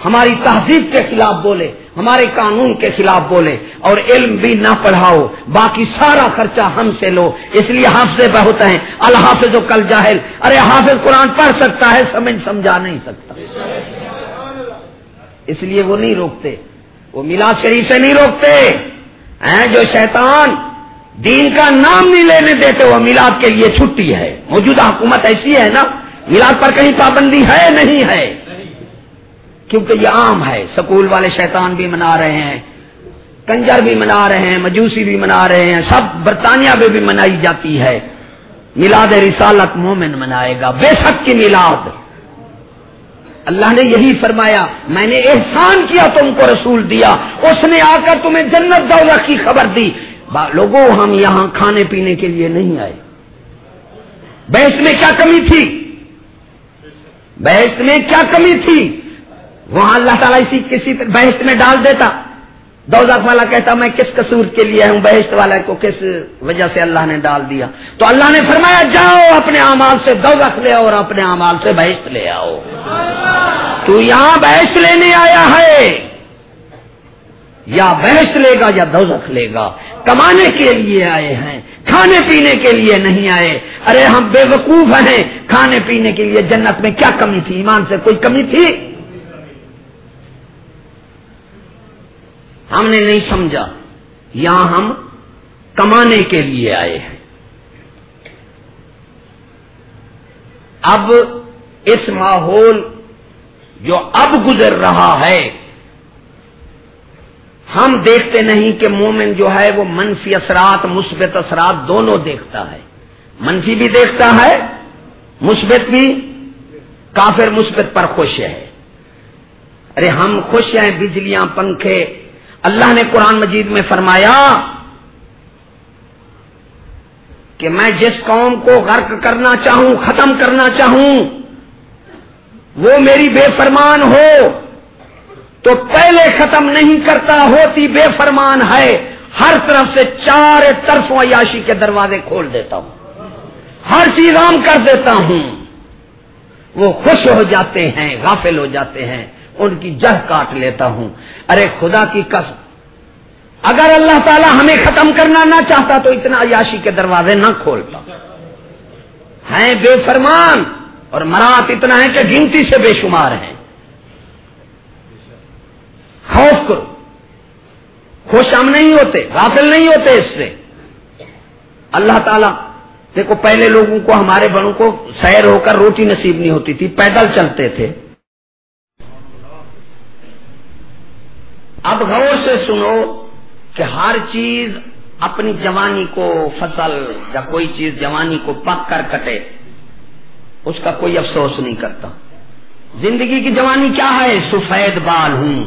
ہماری تہذیب کے خلاف بولے، ہمارے قانون کے خلاف بولے۔ اور علم بھی نہ پڑھاؤ، باقی سارا خرچہ ہم سے لو۔ اس لیے حافظ بہت ہیں۔ الحافظ و کل جاہل۔ ارے حافظ قرآن پڑھ سکتا ہے، سمجھ سمجھا نہیں سکتا۔ اس لیے وہ نہیں روکتے۔ وہ میلاد شریف سے نہیں روکتے۔ جو شیطان دین کا نام نہیں لینے دیتے، وہ میلاد کے لیے چھٹی ہے۔ موجودہ حکومت ایسی ہے نا، میلاد پر کہیں پابندی ہے نہیں ہے؟ کیونکہ یہ عام ہے۔ سکول والے شیطان بھی منا رہے ہیں، کنجر بھی منا رہے ہیں، مجوسی بھی منا رہے ہیں، سب برطانیہ میں بھی منائی جاتی ہے۔ میلاد رسالت مومن منائے گا۔ بے شک کی میلاد۔ اللہ نے یہی فرمایا، میں نے احسان کیا تم کو رسول دیا، اس نے آ کر تمہیں جنت دولت کی خبر دی۔ لوگوں، ہم یہاں کھانے پینے کے لیے نہیں آئے۔ بحث میں کیا کمی تھی؟ بحث میں کیا کمی تھی؟ وہاں اللہ تعالیٰ اسی کسی بحث میں ڈال دیتا۔ دوزخ والا کہتا میں کس قصور کے لیے ہوں بحث والا کو کس وجہ سے اللہ نے ڈال دیا؟ تو اللہ نے فرمایا، جاؤ اپنے امال سے دوزخ لے آؤ اور اپنے امال سے بحث لے آؤ۔ تو یہاں بحث لینے آیا ہے۔ یا بحث لے گا یا دوزخ لے گا۔ کمانے کے لیے آئے ہیں، کھانے پینے کے لیے نہیں آئے۔ ارے ہم بے وقوف ہیں، کھانے پینے کے لیے جنت میں کیا کمی تھی؟ ایمان سے کوئی کمی تھی؟ ہم نے نہیں سمجھا، یہاں ہم کمانے کے لیے آئے ہیں۔ اب اس ماحول جو اب گزر رہا ہے، ہم دیکھتے نہیں کہ مومن جو ہے وہ منفی اثرات، مثبت اثرات دونوں دیکھتا ہے۔ منفی بھی دیکھتا ہے، مثبت بھی۔ کافر مثبت پر خوش ہے۔ ارے ہم خوش ہیں، بجلیاں، پنکھے اللہ نے قرآن مجید میں فرمایا کہ میں جس قوم کو غرق کرنا چاہوں، ختم کرنا چاہوں، وہ میری بے فرمان ہو، تو پہلے ختم نہیں کرتا، ہوتی بے فرمان ہے۔ ہر طرف سے چار طرف عیاشی کے دروازے کھول دیتا ہوں۔ ہر چیز عام کر دیتا ہوں۔ وہ خوش ہو جاتے ہیں، غافل ہو جاتے ہیں۔ ان کی جہ کاٹ لیتا ہوں۔ ارے خدا کی قسم، اگر اللہ تعالی ہمیں ختم کرنا نہ چاہتا تو اتنا عیاشی کے دروازے نہ کھولتا۔ ہیں بے فرمان، اور مرات اتنا ہے کہ گنتی سے بے شمار ہیں۔ خوف کرو، خوش ہم نہیں ہوتے، غافل نہیں ہوتے اس سے۔ اللہ تعالیٰ، دیکھو پہلے لوگوں کو، ہمارے بڑوں کو سیر ہو کر روٹی نصیب نہیں ہوتی تھی، پیدل چلتے تھے۔ اب غور سے سنو کہ ہر چیز اپنی جوانی کو فصل یا کوئی چیز جوانی کو پک کر کٹے، اس کا کوئی افسوس نہیں کرتا۔ زندگی کی جوانی کیا ہے؟ سفید بال ہوں۔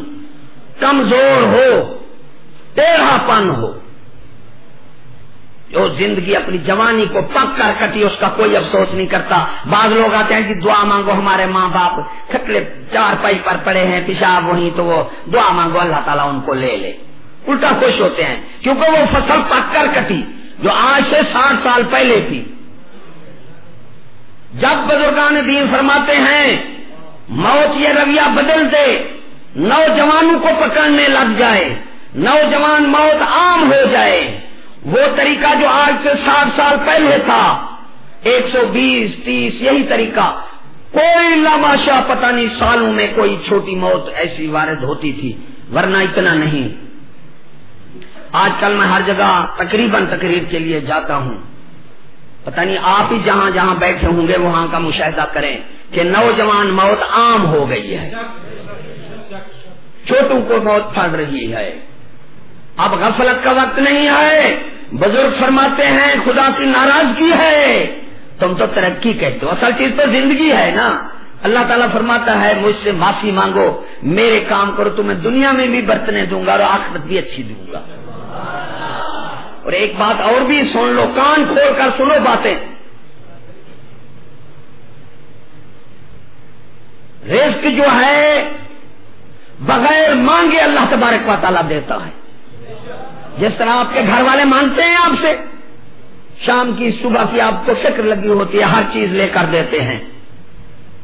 کمزور ہو ٹیڑھا پن ہو۔ جو زندگی اپنی جوانی کو پک کر کٹی، اس کا کوئی افسوس نہیں کرتا۔ بعض لوگ آتے ہیں کہ دعا مانگو، ہمارے ماں باپ کھٹلے چار پائی پر پڑے ہیں، پیشاب وہیں، تو وہ دعا مانگو، اللہ تعالیٰ ان کو لے لے۔ الٹا خوش ہوتے ہیں، کیونکہ وہ فصل پک کر کٹی، جو آج سے ساٹھ سال پہلے تھی۔ جب بزرگان دین فرماتے ہیں، موت یہ رویہ بدل دے، نوجوانوں کو پکڑنے لگ جائے، نوجوان موت عام ہو جائے۔ وہ طریقہ جو آج سے ساٹھ سال پہلے تھا۔ ایک سو بیس، تیس، یہی طریقہ۔ کوئی لاماشا پتہ نہیں سالوں میں کوئی چھوٹی موت ایسی وارد ہوتی تھی، ورنہ اتنا نہیں۔ آج کل میں ہر جگہ تقریباً تقریر کے لیے جاتا ہوں۔ پتہ نہیں آپ ہی جہاں جہاں بیٹھے ہوں گے، وہاں کا مشاہدہ کریں کہ نوجوان موت عام ہو گئی ہے۔ چھوٹوں کو موت پھڑ رہی ہے۔ اب غفلت کا وقت نہیں ہے۔ بزرگ فرماتے ہیں، خدا کی ناراضگی ہے۔ تم تو ترقی کہتے ہو۔ اصل چیز تو زندگی ہے نا۔ اللہ تعالیٰ فرماتا ہے، مجھ سے معافی مانگو۔ میرے کام کرو تو میں دنیا میں بھی برتنے دوں گا اور آخرت بھی اچھی دوں گا۔ اور ایک بات اور بھی سن لو، کان کھول کر سنو باتیں۔ رزق جو ہے، بغیر مانگے اللہ تبارک و تعالیٰ دیتا ہے۔ جس طرح آپ کے گھر والے مانتے ہیں آپ سے، شام کی صبح کی آپ کو فکر لگی ہوتی ہے، ہر چیز لے کر دیتے ہیں۔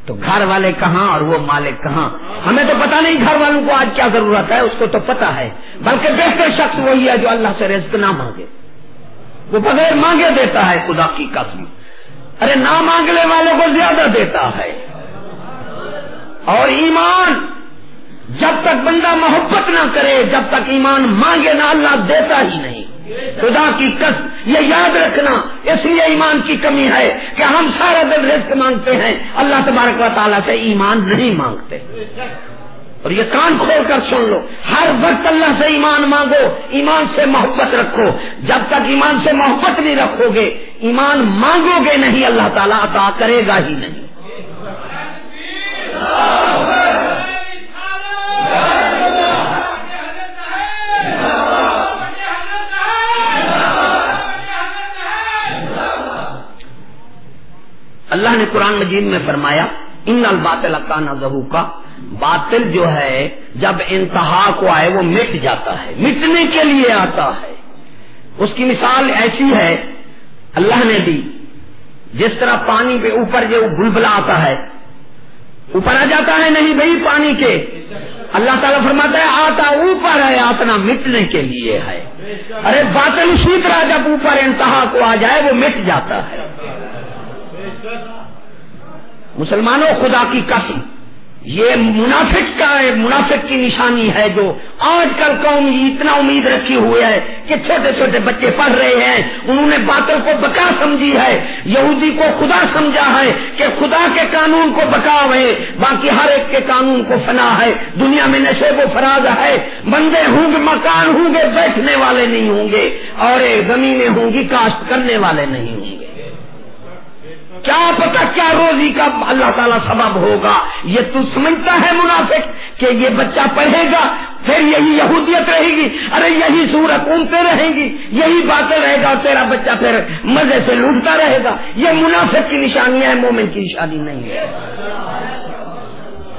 تو گھر والے کہاں اور وہ مالک کہاں؟ ہمیں تو پتا نہیں گھر والوں کو آج کیا ضرورت ہے، اس کو تو پتا ہے۔ بلکہ بہتر شخص وہی ہے جو اللہ سے رزق نہ مانگے۔ وہ بغیر مانگے دیتا ہے، خدا کی قسم۔ ارے نہ مانگنے والوں کو زیادہ دیتا ہے۔ اور ایمان جب تک بندہ محبت نہ کرے، جب تک ایمان مانگے نہ، اللہ دیتا ہی نہیں۔ خدا کی کس یہ یاد رکھنا اس لیے ایمان کی کمی ہے کہ ہم سارا دن رزق مانگتے ہیں۔ اللہ تبارک و تعالیٰ سے ایمان نہیں مانگتے۔ اور یہ کان کھول کر سن لو، ہر وقت اللہ سے ایمان مانگو، ایمان سے محبت رکھو۔ جب تک ایمان سے محبت نہیں رکھو گے، ایمان مانگو گے نہیں، اللہ تعالیٰ عطا کرے گا ہی نہیں۔ اللہ نے قرآن مجید میں فرمایا، ان الباطل کا ظہو کا باطل جو ہے، جب انتہا کو آئے، وہ مٹ جاتا ہے، مٹنے کے لیے آتا ہے۔ اس کی مثال ایسی ہے، اللہ نے دی، جس طرح پانی پہ اوپر جو بلبلا آتا ہے، اوپر آ جاتا ہے نہیں بھائی پانی کے۔ اللہ تعالیٰ فرماتا ہے، آتا اوپر ہے، آتنا مٹنے کے لیے ہے۔ ارے باطل اسی طرح جب اوپر انتہا کو آ جائے، وہ مٹ جاتا ہے۔ مسلمانوں، خدا کی قسم، یہ منافق کا منافق کی نشانی ہے جو آج کل قوم اتنا امید رکھی ہوئی ہے کہ چھوٹے چھوٹے بچے پڑھ رہے ہیں، انہوں نے باطل کو بکا سمجھی ہے، یہودی کو خدا سمجھا ہے کہ خدا کے قانون کو بکا ہے، باقی ہر ایک کے قانون کو فنا ہے، دنیا میں نشے و فراز ہے، بندے ہوں گے، مکان ہوں گے، بیٹھنے والے نہیں ہوں گے، اور زمینیں ہوں گی، کاشت کرنے والے نہیں ہوں گے۔ کیا پتا کیا روزی کا اللہ تعالیٰ سبب ہوگا؟ یہ تو سمجھتا ہے منافق کہ یہ بچہ پڑھے گا، پھر یہی یہودیت رہے گی۔ ارے، یہی سورت اونتے رہیں گی۔ یہی باتیں رہے گا، تیرا بچہ پھر مزے سے لوٹتا رہے گا۔ یہ منافق کی نشانی ہے، مومن کی نشانی نہیں ہے۔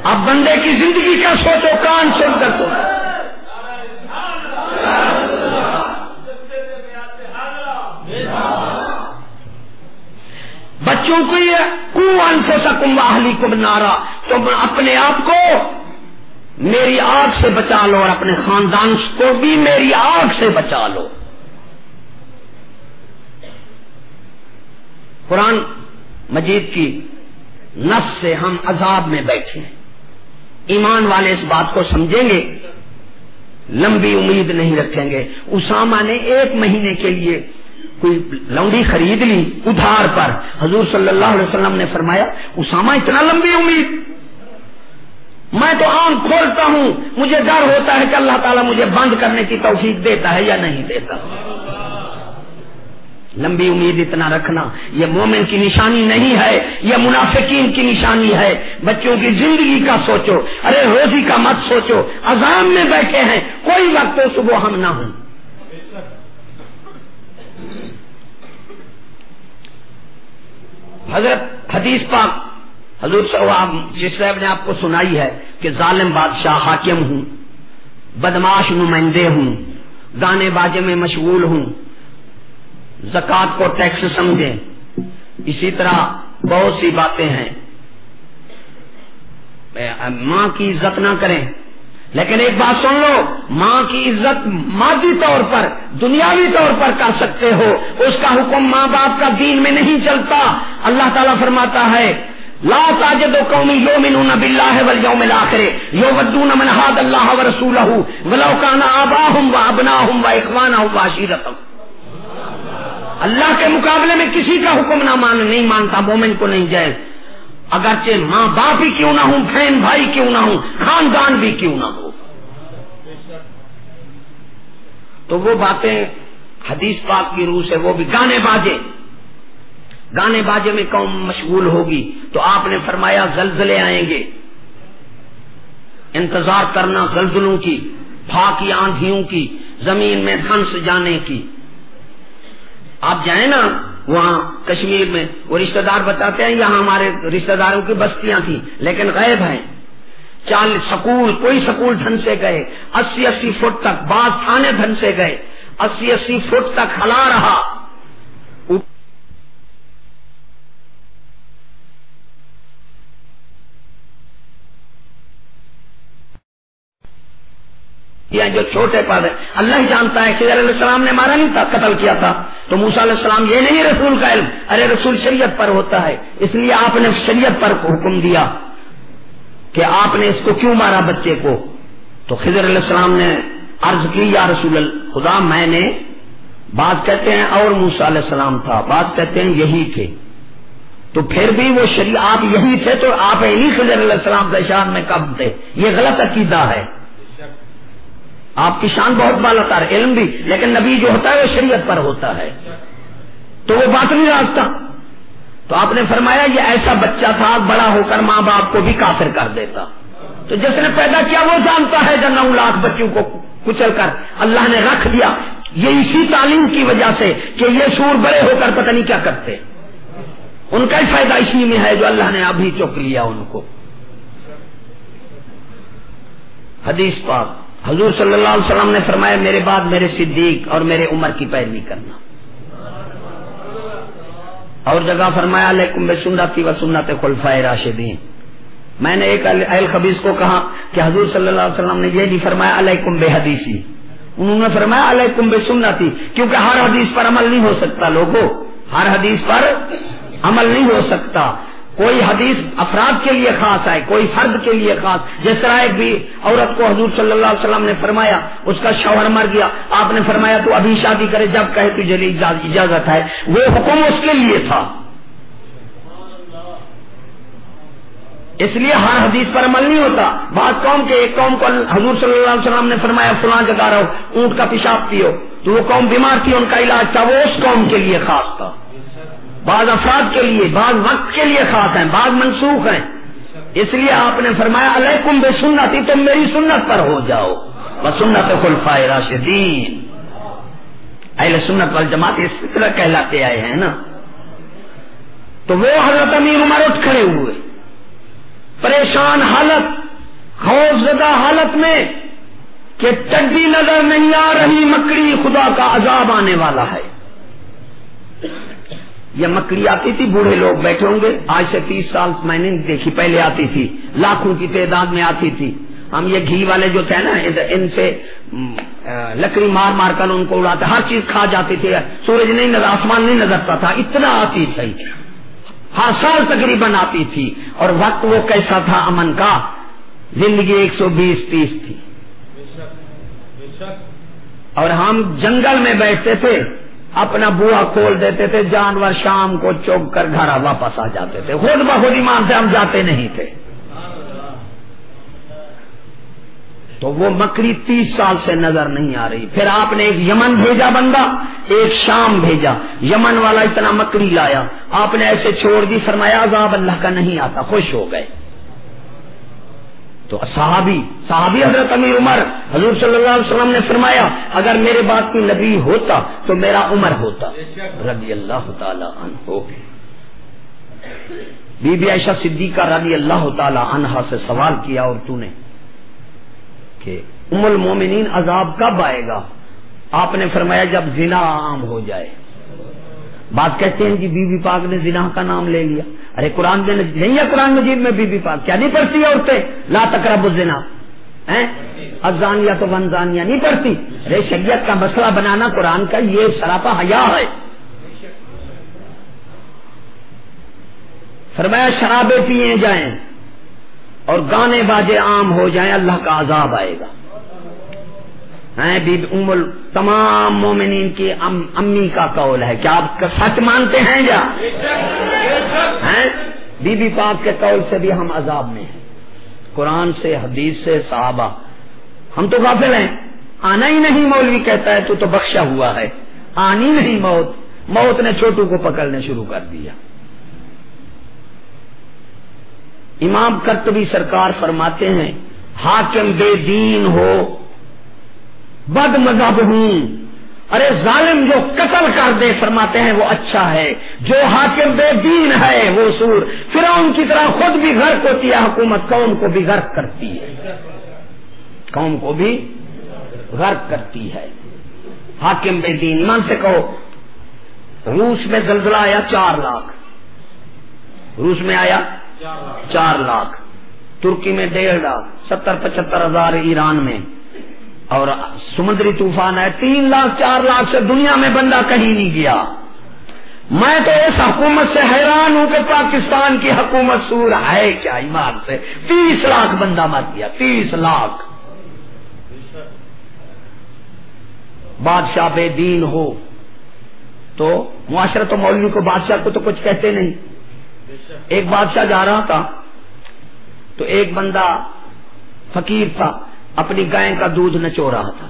اب بندے کی زندگی کا سوچو، کان سن کر تو۔ بچوں کو یہ کون سے سکم واہلی کو نارا؟ تم اپنے آپ کو میری آگ سے بچا لو اور اپنے خاندان کو بھی میری آگ سے بچا لو۔ قرآن مجید کی نفس سے ہم عذاب میں بیٹھے ہیں۔ ایمان والے اس بات کو سمجھیں گے، لمبی امید نہیں رکھیں گے۔ اسامہ نے ایک مہینے کے لیے کوئی لمبی خرید لی ادھار پر۔ حضور صلی اللہ علیہ وسلم نے فرمایا، اسامہ اتنا لمبی امید۔ میں تو آنکھ کھولتا ہوں۔ مجھے ڈر ہوتا ہے کہ اللہ تعالیٰ مجھے بند کرنے کی توفیق دیتا ہے یا نہیں دیتا۔ لمبی امید اتنا رکھنا، یہ مومن کی نشانی نہیں ہے، یہ منافقین کی نشانی ہے۔ بچوں کی زندگی کا سوچو، ارے روزی کا مت سوچو۔ اذان میں بیٹھے ہیں، کوئی وقت صبح ہم نہ ہوں۔ حضرت حدیث پاک حضور صاحب جس صاحب نے آپ کو سنائی ہے کہ ظالم بادشاہ حاکم ہوں، بدماش نمائندے ہوں گانے باجے میں مشغول ہوں زکات کو ٹیکس سمجھیں، اسی طرح بہت سی باتیں ہیں۔ ماں کی عزت نہ کریں۔ لیکن ایک بات سن لو، ماں کی عزت مادی طور پر، دنیاوی طور پر کر سکتے ہو۔ اس کا حکم ماں باپ کا دین میں نہیں چلتا۔ اللہ تعالیٰ فرماتا ہے، لا تاجد قومی یو من باللہ والیوم الاخر یو ودون من حاد اللہ ورسولہ ولو کان آباہم و ابناہم و اخوانہم و عشیرتہم۔ اللہ کے مقابلے میں کسی کا حکم نہ مان، نہیں مانتا، مومن کو نہیں جائز۔ اگرچہ ماں باپ ہی کیوں نہ ہوں، بہن بھائی کیوں نہ ہوں، خاندان بھی کیوں نہ ہو۔ تو وہ باتیں حدیث پاک کی روح سے وہ بھی گانے باجے۔ گانے باجے میں قوم مشغول ہوگی۔ تو آپ نے فرمایا، زلزلے آئیں گے۔ انتظار کرنا زلزلوں کی پھاکی آندھیوں کی، زمین میں دھنس جانے کی۔ آپ جائیں نا وہاں کشمیر میں وہ رشتہ دار بتاتے ہیں، یہاں ہمارے رشتہ داروں کی بستیاں تھیں، لیکن غائب ہیں۔ چال سکول، کوئی سکول دھن سے گئے۔ اسی اسی فٹ تک، بعض تھانے دھن سے گئے۔ اسی اسی فٹ تک ہلا رہا۔ یا جو چھوٹے پد اللہ ہی جانتا ہے کہ علیہ السلام نے مارا نہیں تھا، قتل کیا تھا۔ تو موسا علیہ السلام یہ نہیں رسول کا علم، ارے رسول شریعت پر ہوتا ہے۔ اس لیے آپ نے شریعت پر حکم دیا کہ آپ نے اس کو کیوں مارا بچے کو؟ تو خضر علیہ السلام نے عرض کی، یا رسول خدا میں نے بات کہتے ہیں اور موسا علیہ السلام تھا، بات کہتے ہیں یہی تھے۔ تو پھر بھی وہ شریع آپ یہی تھے تو آپ انہیں خضر علیہ السلام کے شان میں کب تھے؟ یہ غلط عقیدہ ہے۔ آپ کی شان بہت بالا تار علم بھی، لیکن نبی جو ہوتا ہے وہ شریعت پر ہوتا ہے۔ تو وہ بات نہیں راستہ۔ تو آپ نے فرمایا، یہ ایسا بچہ تھا، بڑا ہو کر ماں باپ کو بھی کافر کر دیتا۔ تو جس نے پیدا کیا، وہ جانتا ہے جب نو لاکھ بچوں کو کچل کر اللہ نے رکھ دیا۔ یہ اسی تعلیم کی وجہ سے کہ یہ سور بڑے ہو کر پتہ نہیں کیا کرتے۔ ان کا ہی فائدہ اسی میں ہے جو اللہ نے ابھی چک لیا ان کو۔ حدیث پاک۔ حضور صلی اللہ علیہ وسلم نے فرمایا، میرے بعد میرے صدیق اور میرے عمر کی پیروی کرنا۔ اور جگہ فرمایا، علیکم بے سنت و سنت خلفائے راشدین۔ میں نے ایک اہل خبیز کو کہا کہ حضور صلی اللہ علیہ وسلم نے یہ نہیں فرمایا، علیکم بے حدیثی انہوں نے فرمایا، علیکم بے سنتی کیونکہ ہر حدیث پر عمل نہیں ہو سکتا لوگوں۔ ہر حدیث پر عمل نہیں ہو سکتا۔ کوئی حدیث افراد کے لیے خاص ہے، کوئی فرد کے لیے خاص۔ جس طرح ایک بھی عورت کو حضور صلی اللہ علیہ وسلم نے فرمایا، اس کا شوہر مر گیا، آپ نے فرمایا، تو ابھی شادی کرے، جب کہے تجھے اجازت ہے۔ وہ حکم اس کے لیے تھا۔ اس لیے ہر حدیث پر عمل نہیں ہوتا۔ بعض قوم کے، ایک قوم کو حضور صلی اللہ علیہ وسلم نے فرمایا، فلاں جگہ رہو، اونٹ کا پیشاب پیو۔ تو وہ قوم بیمار تھی، ان کا علاج تھا، وہ اس قوم کے لیے خاص تھا۔ بعض افراد کے لیے، بعض وقت کے لیے خاص ہیں، بعض منسوخ ہیں۔ اس لیے آپ نے فرمایا، علیکم بے سنت تم میری سنت پر ہو جاؤ۔ بس سنت خلفائے راشدین اہل سنت وال جماعت اس طرح کہلاتے آئے ہیں نا۔ تو وہ حضرت امیر عمر اٹھ کھڑے ہوئے۔ پریشان حالت خوف زدہ حالت میں کہ چڈی نظر نہیں آ رہی مکڑی خدا کا عذاب آنے والا ہے۔ یہ مکڑی آتی تھی بوڑھے لوگ بیٹھے ہوں گے۔ آج سے تیس سال میں نے دیکھی پہلے آتی تھی۔ لاکھوں کی تعداد میں آتی تھی۔ ہم یہ گھی والے جو تھے نا ان سے لکڑی مار مار کر ان کو اڑاتے۔ ہر چیز کھا جاتی تھی۔ سورج نہیں نظر آسمان نہیں نظرتا تھا۔ اتنا آتی تھی۔ ہر سال تقریباً آتی تھی۔ اور وقت وہ کیسا تھا امن کا؟ زندگی ایک سو بیس تیس تھی۔ اور ہم جنگل میں بیٹھتے تھے۔ اپنا بوا کھول دیتے تھے، جانور شام کو چوک کر گھر واپس آ جاتے تھے۔ خود بخود ایمان سے ہم جاتے نہیں تھے۔ تو وہ مکڑی تیس سال سے نظر نہیں آ رہی۔ پھر آپ نے ایک یمن بھیجا بندہ، ایک شام بھیجا۔ یمن والا اتنا مکڑی لایا۔ آپ نے ایسے چھوڑ دی، فرمایا عذاب اللہ کا نہیں آتا، خوش ہو گئے۔ تو صحابی صحابی حضرت امیر عمر، حضور صلی اللہ علیہ وسلم نے فرمایا، اگر میرے بات کی نبی ہوتا تو میرا عمر ہوتا۔ رضی اللہ تعالی عنہ۔ بی بی عائشہ صدیقہ رضی اللہ تعالی عنہا سے سوال کیا اور تو نے کہ ام المومنین عذاب کب آئے گا؟ آپ نے فرمایا جب زنا عام ہو جائے۔ بات کہتے ہیں جی بی بی پاک نے زنا کا نام لے لیا۔ ارے قرآن میں نہیں ہے قرآن مجید میں بی بی پاک۔ کیا نہیں پڑھتی عورتیں؟ لا تقرب الزنا۔ افزانیہ تو ونزانیہ نہیں پڑھتی۔ ارے شریعت کا مسئلہ بنانا قرآن کا یہ سراپا حیا ہے۔ فرمایا شرابیں پیے جائیں اور گانے باجے عام ہو جائیں، اللہ کا عذاب آئے گا۔ ام تمام مومنین کی ام امی کا قول ہے۔ کیا آپ سچ مانتے ہیں یا؟ بی بی پاک کے قول سے بھی ہم عذاب میں ہیں۔ قرآن سے، حدیث سے، صحابہ۔ ہم تو غافل ہیں۔ آنا ہی نہیں، مولوی کہتا ہے تو تو بخشا ہوا ہے۔ آنی نہیں، موت۔ موت نے چھوٹو کو پکڑنے شروع کر دیا۔ امام کرتبی سرکار فرماتے ہیں، حاکم بے دین ہو۔ بد مذہب ہوں۔ ارے ظالم جو قتل کر دے، فرماتے ہیں وہ اچھا ہے۔ جو حاکم بے دین ہے، وہ سور۔ پھر ان کی طرح خود بھی غرق ہوتی ہے، حکومت قوم کو بھی غرق کرتی ہے۔ قوم کو بھی غرق کرتی ہے۔ حاکم بے دین، ایمان سے کہو۔ روس میں زلزلہ آیا چار لاکھ۔ روس میں آیا چار لاکھ۔ ترکی میں ڈیڑھ لاکھ۔ ستر پچہتر ہزار ایران میں۔ اور سمندری طوفان ہے، تین لاکھ، چار لاکھ سے دنیا میں بندہ کہیں نہیں گیا۔ میں تو اس حکومت سے حیران ہوں کہ پاکستان کی حکومت سور ہے کیا، ایمان سے۔ تیس لاکھ بندہ مر گیا، تیس لاکھ۔ بادشاہ بے دین ہو تو معاشرت و مولوی کو بادشاہ کو تو کچھ کہتے نہیں۔ ایک بادشاہ جا رہا تھا تو ایک بندہ فقیر تھا۔ اپنی گائے کا دودھ نچو رہا تھا۔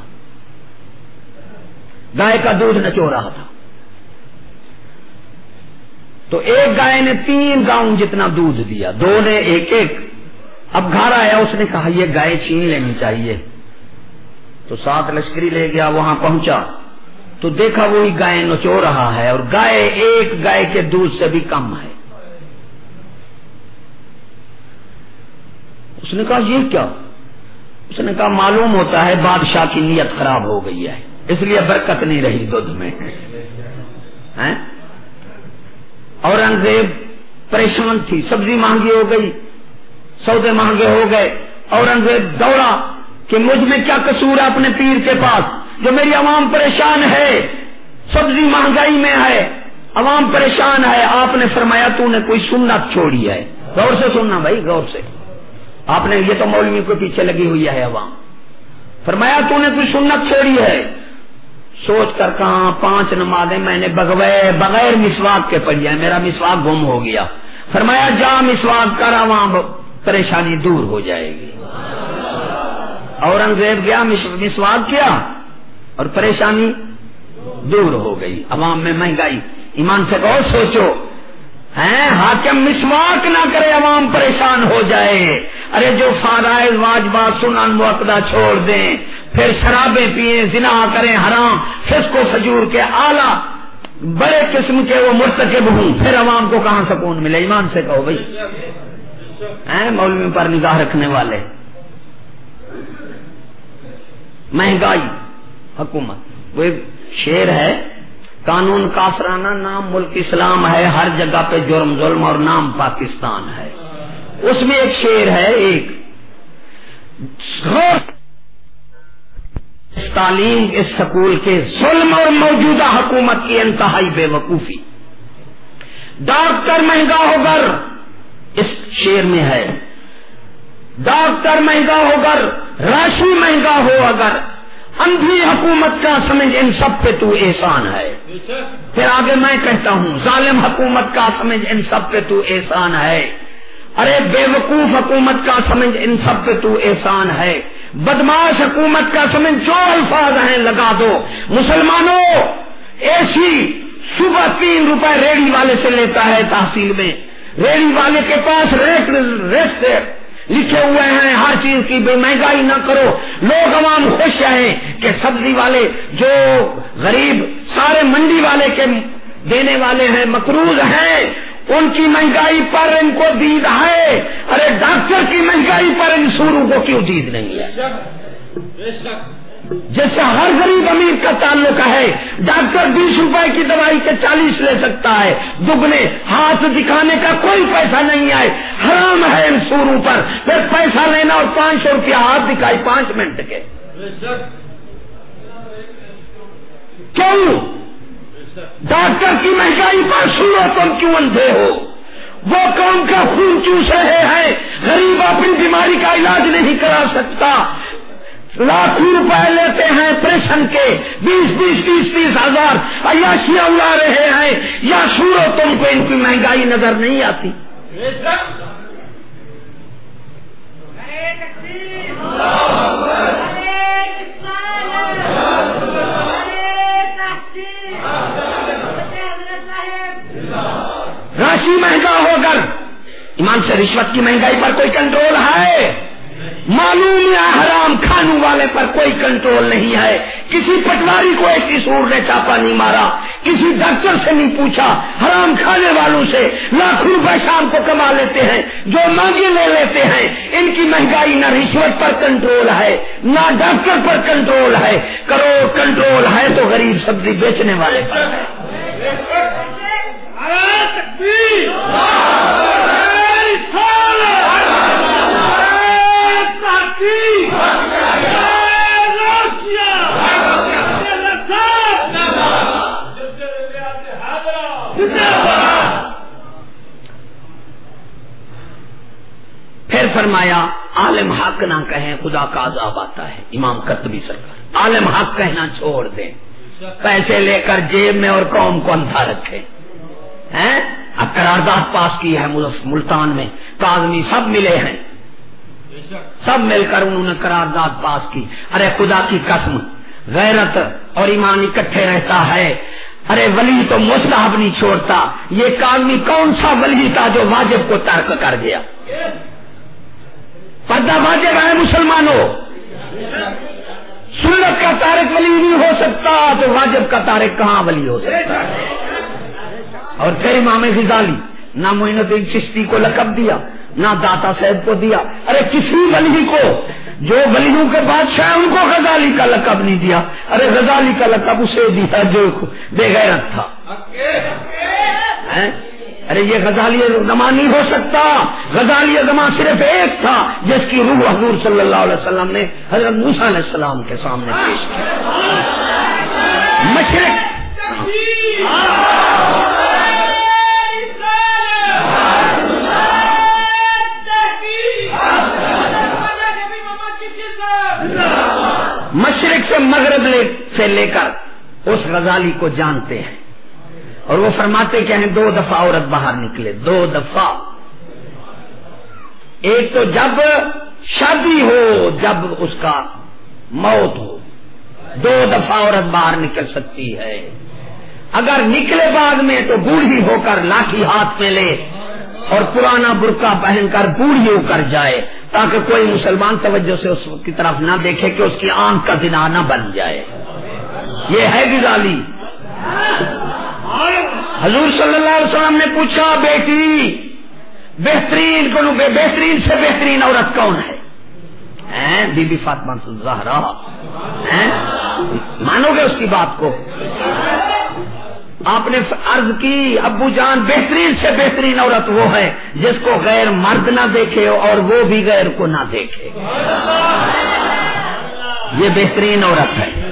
گائے کا دودھ نچو رہا تھا۔ تو ایک گائے نے تین گاؤں جتنا دودھ دیا، دو نے ایک ایک۔ اب گھر آیا، اس نے کہا، یہ گائے چھین لینی چاہیے۔ تو سات لشکری لے گیا، وہاں پہنچا۔ تو دیکھا وہی گائے نچو رہا ہے، اور گائے ایک گائے کے دودھ سے بھی کم ہے۔ اس نے کہا، یہ کیا؟ اس نے کہا، معلوم ہوتا ہے بادشاہ کی نیت خراب ہو گئی ہے، اس لیے برکت نہیں رہی دودھ میں۔ اورنگزیب پریشان تھی، سبزی مہنگی ہو گئی، سودے مہنگے ہو گئے۔ اورنگزیب دوڑا کہ مجھ میں کیا قصور ہے اپنے پیر کے پاس، جو میری عوام پریشان ہے، سبزی مہنگائی میں ہے، عوام پریشان ہے۔ آپ نے فرمایا تو نے کوئی سنت چھوڑی ہے۔ غور سے سننا بھائی، غور سے۔ آپ نے یہ تو مولوی کے پیچھے لگی ہوئی ہے عوام۔ فرمایا تو نے کوئی سنت چھوڑی ہے؟ سوچ کر کہاں پانچ نمازیں میں نے بغیر بغیر مسواک کے پڑھی ہے میرا مسواک گم ہو گیا۔ فرمایا جا مسواک کر، عوام پریشانی دور ہو جائے گی۔ اورنگزیب گیا مسواک کیا؟ اور پریشانی دور ہو گئی۔ عوام میں مہنگائی۔ ایمان سے کہو، سوچو۔ حاکم مسواک نہ کرے، عوام پریشان ہو جائے۔ ارے جو فارائض واجبات، سنن موقع چھوڑ دیں، پھر شرابیں پیئے زنا کریں، حرام، فسق و فجور کے اعلی بڑے قسم کے وہ مرتکب ہوں۔ پھر عوام کو کہاں سکون ملے؟ ایمان سے کہو بھائی۔ مولوی پر نگاہ رکھنے والے۔ مہنگائی، حکومت۔ وہ ایک شیر ہے۔ قانون کافرانہ نام ملک اسلام ہے، ہر جگہ پہ جرم، ظلم اور نام پاکستان ہے۔ اس میں ایک شیر ہے، ایک۔ تعلیم، اس سکول کے ظلم اور موجودہ حکومت کی انتہائی بے وقوفی۔ ڈاکٹر مہنگا ہو کر اس شیر میں ہے۔ ڈاکٹر مہنگا ہو کر راشی مہنگا ہو اگر۔ اندھی حکومت کا سمجھ، ان سب پہ تو احسان ہے۔ پھر آگے میں کہتا ہوں، ظالم حکومت کا سمجھ، ان سب پہ تو احسان ہے۔ ارے بے وقوف حکومت کا سمجھ، ان سب پہ تو احسان ہے۔ بدماش حکومت کا سمجھ، جو الفاظ ہیں لگا دو۔ مسلمانوں ایسی صبح تین روپے ریڑی والے سے لیتا ہے تحصیل میں۔ ریڑی والے کے پاس ریٹ ریٹ لکھے ہوئے ہیں ہر چیز کی بے مہنگائی نہ کرو۔ لوگ عوام خوش ہیں کہ سبزی والے جو غریب سارے منڈی والے کے دینے والے ہیں، مقروض ہیں۔ ان کی مہنگائی پر ان کو دید ہے۔ ارے ڈاکٹر کی مہنگائی پر ان سوروں کو کیوں دید نہیں ہے؟ جیسے ہر غریب امیر کا تعلق ہے، ڈاکٹر بیس روپے کی دوائی کے چالیس لے سکتا ہے۔ دگنے ہاتھ دکھانے کا کوئی پیسہ نہیں آئے۔ حرام ہے ان سوروں پر۔ پھر پیسہ لینا اور پانچ سو روپیہ ہاتھ دکھائی پانچ منٹ کے۔ کیوں؟ ڈاکٹر کی مہنگائی پر سنو تم کیوں اندھے ہو؟ وہ قوم کا خون چوس رہے ہیں غریب اپنی بیماری کا علاج نہیں کرا سکتا۔ لاکھوں روپے لیتے ہیں پریشن کے، بیس بیس، تیس تیس ہزار۔ عیاشیاں اڑا رہے ہیں، یا سورو تم کو ان کی مہنگائی نظر نہیں آتی۔ راشی مہنگا ہو کر ایمان سے رشوت کی مہنگائی پر کوئی کنٹرول ہے؟ معلوم یا حرام کھانوں والے پر کوئی کنٹرول نہیں ہے۔ کسی پٹواری کو ایسی سور نے چاپا نہیں مارا۔ کسی ڈاکٹر سے نہیں پوچھا۔ حرام کھانے والوں سے لاکھوں روپے شام کو کما لیتے ہیں، جو مانگے لے لیتے ہیں۔ ان کی مہنگائی نہ رشوت پر کنٹرول ہے، نہ ڈاکٹر پر کنٹرول ہے۔ کروڑ کنٹرول ہے تو غریب سبزی بیچنے والے پر۔ پھر فرمایا، عالم حق نہ کہیں، خدا کا عذاب آتا ہے۔ امام قطبی سرکار، عالم حق کہنا چھوڑ دیں۔ پیسے لے کر جیب میں اور قوم کو اندھا رکھے اب قرارداد پاس کی ہے، ملتان میں کاغمی سب ملے ہیں۔ سب مل کر انہوں نے قرارداد پاس کی۔ ارے خدا کی قسم، غیرت اور ایمان اکٹھے رہتا ہے۔ ارے ولی تو مستحب نہیں چھوڑتا۔ یہ کاغمی کون سا ولی تھا جو واجب کو ترک کر گیا؟ پردہ واجب ہے مسلمانوں۔ سنت کا تارک ولی نہیں ہو سکتا، تو واجب کا تارک کہاں ولی ہو سکتا؟ اور پھر امام غزالی نہ معین الدین چشتی کو لقب دیا۔ نہ داتا صاحب کو دیا۔ ارے کسی ولی کو۔ جو ولیوں کے بادشاہ ان کو غزالی کا لقب نہیں دیا۔ ارے غزالی کا لقب اسے دیا۔ جو بے غیرت تھا۔ ارے یہ غزالی زمان نہیں ہو سکتا۔ غزالی زمان صرف ایک تھا، جس کی روح حضور صلی اللہ علیہ وسلم نے حضرت موسا علیہ السلام کے سامنے پیش کیا مشرق۔ مشرق سے مغرب سے لے کر اس غزالی کو جانتے ہیں۔ اور وہ فرماتے کیا یعنی ہیں دو دفعہ عورت باہر نکلے، دو دفعہ۔ ایک تو جب شادی ہو، جب اس کا موت ہو۔ دو دفعہ عورت باہر نکل سکتی ہے۔ اگر نکلے بعد میں تو بوڑھی ہو کر لاٹھی ہاتھ میں لے۔ اور پرانا برقع پہن کر بوڑھی ہو کر جائے، تاکہ کوئی مسلمان توجہ سے اس کی طرف نہ دیکھے کہ اس کی آنکھ کا زنا نہ بن جائے۔ یہ ہے گزالی حضور صلی اللہ علیہ وسلم نے پوچھا، بیٹی، بہترین بہترین سے بہترین عورت کون ہے؟ بی بی فاطمہ زہرا۔ مانو گے اس کی بات کو؟ آپ نے عرض کی، ابو جان بہترین سے بہترین عورت وہ ہے جس کو غیر مرد نہ دیکھے اور وہ بھی غیر کو نہ دیکھے۔ یہ بہترین عورت ہے۔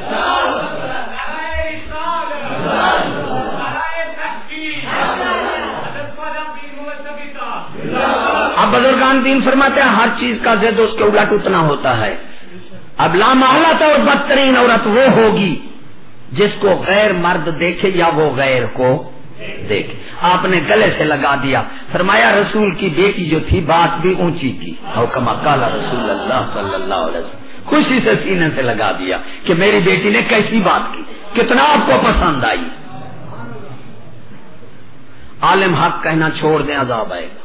اب بزرگان دین فرماتے ہیں، ہر چیز کا زد اس کے الٹ اتنا ہوتا ہے۔ اب لامحلت اور بدترین عورت وہ ہوگی جس کو غیر مرد دیکھے یا وہ غیر کو دیکھے۔ آپ نے گلے سے لگا دیا۔ فرمایا رسول کی بیٹی جو تھی، بات بھی اونچی کی۔ کما کالا رسول اللہ صلی اللہ علیہ وسلم۔ خوشی سے سینے سے لگا دیا کہ میری بیٹی نے کیسی بات کی۔ کتنا آپ کو پسند آئی۔ عالم حق کہنا چھوڑ دیں، عذاب آئے گا۔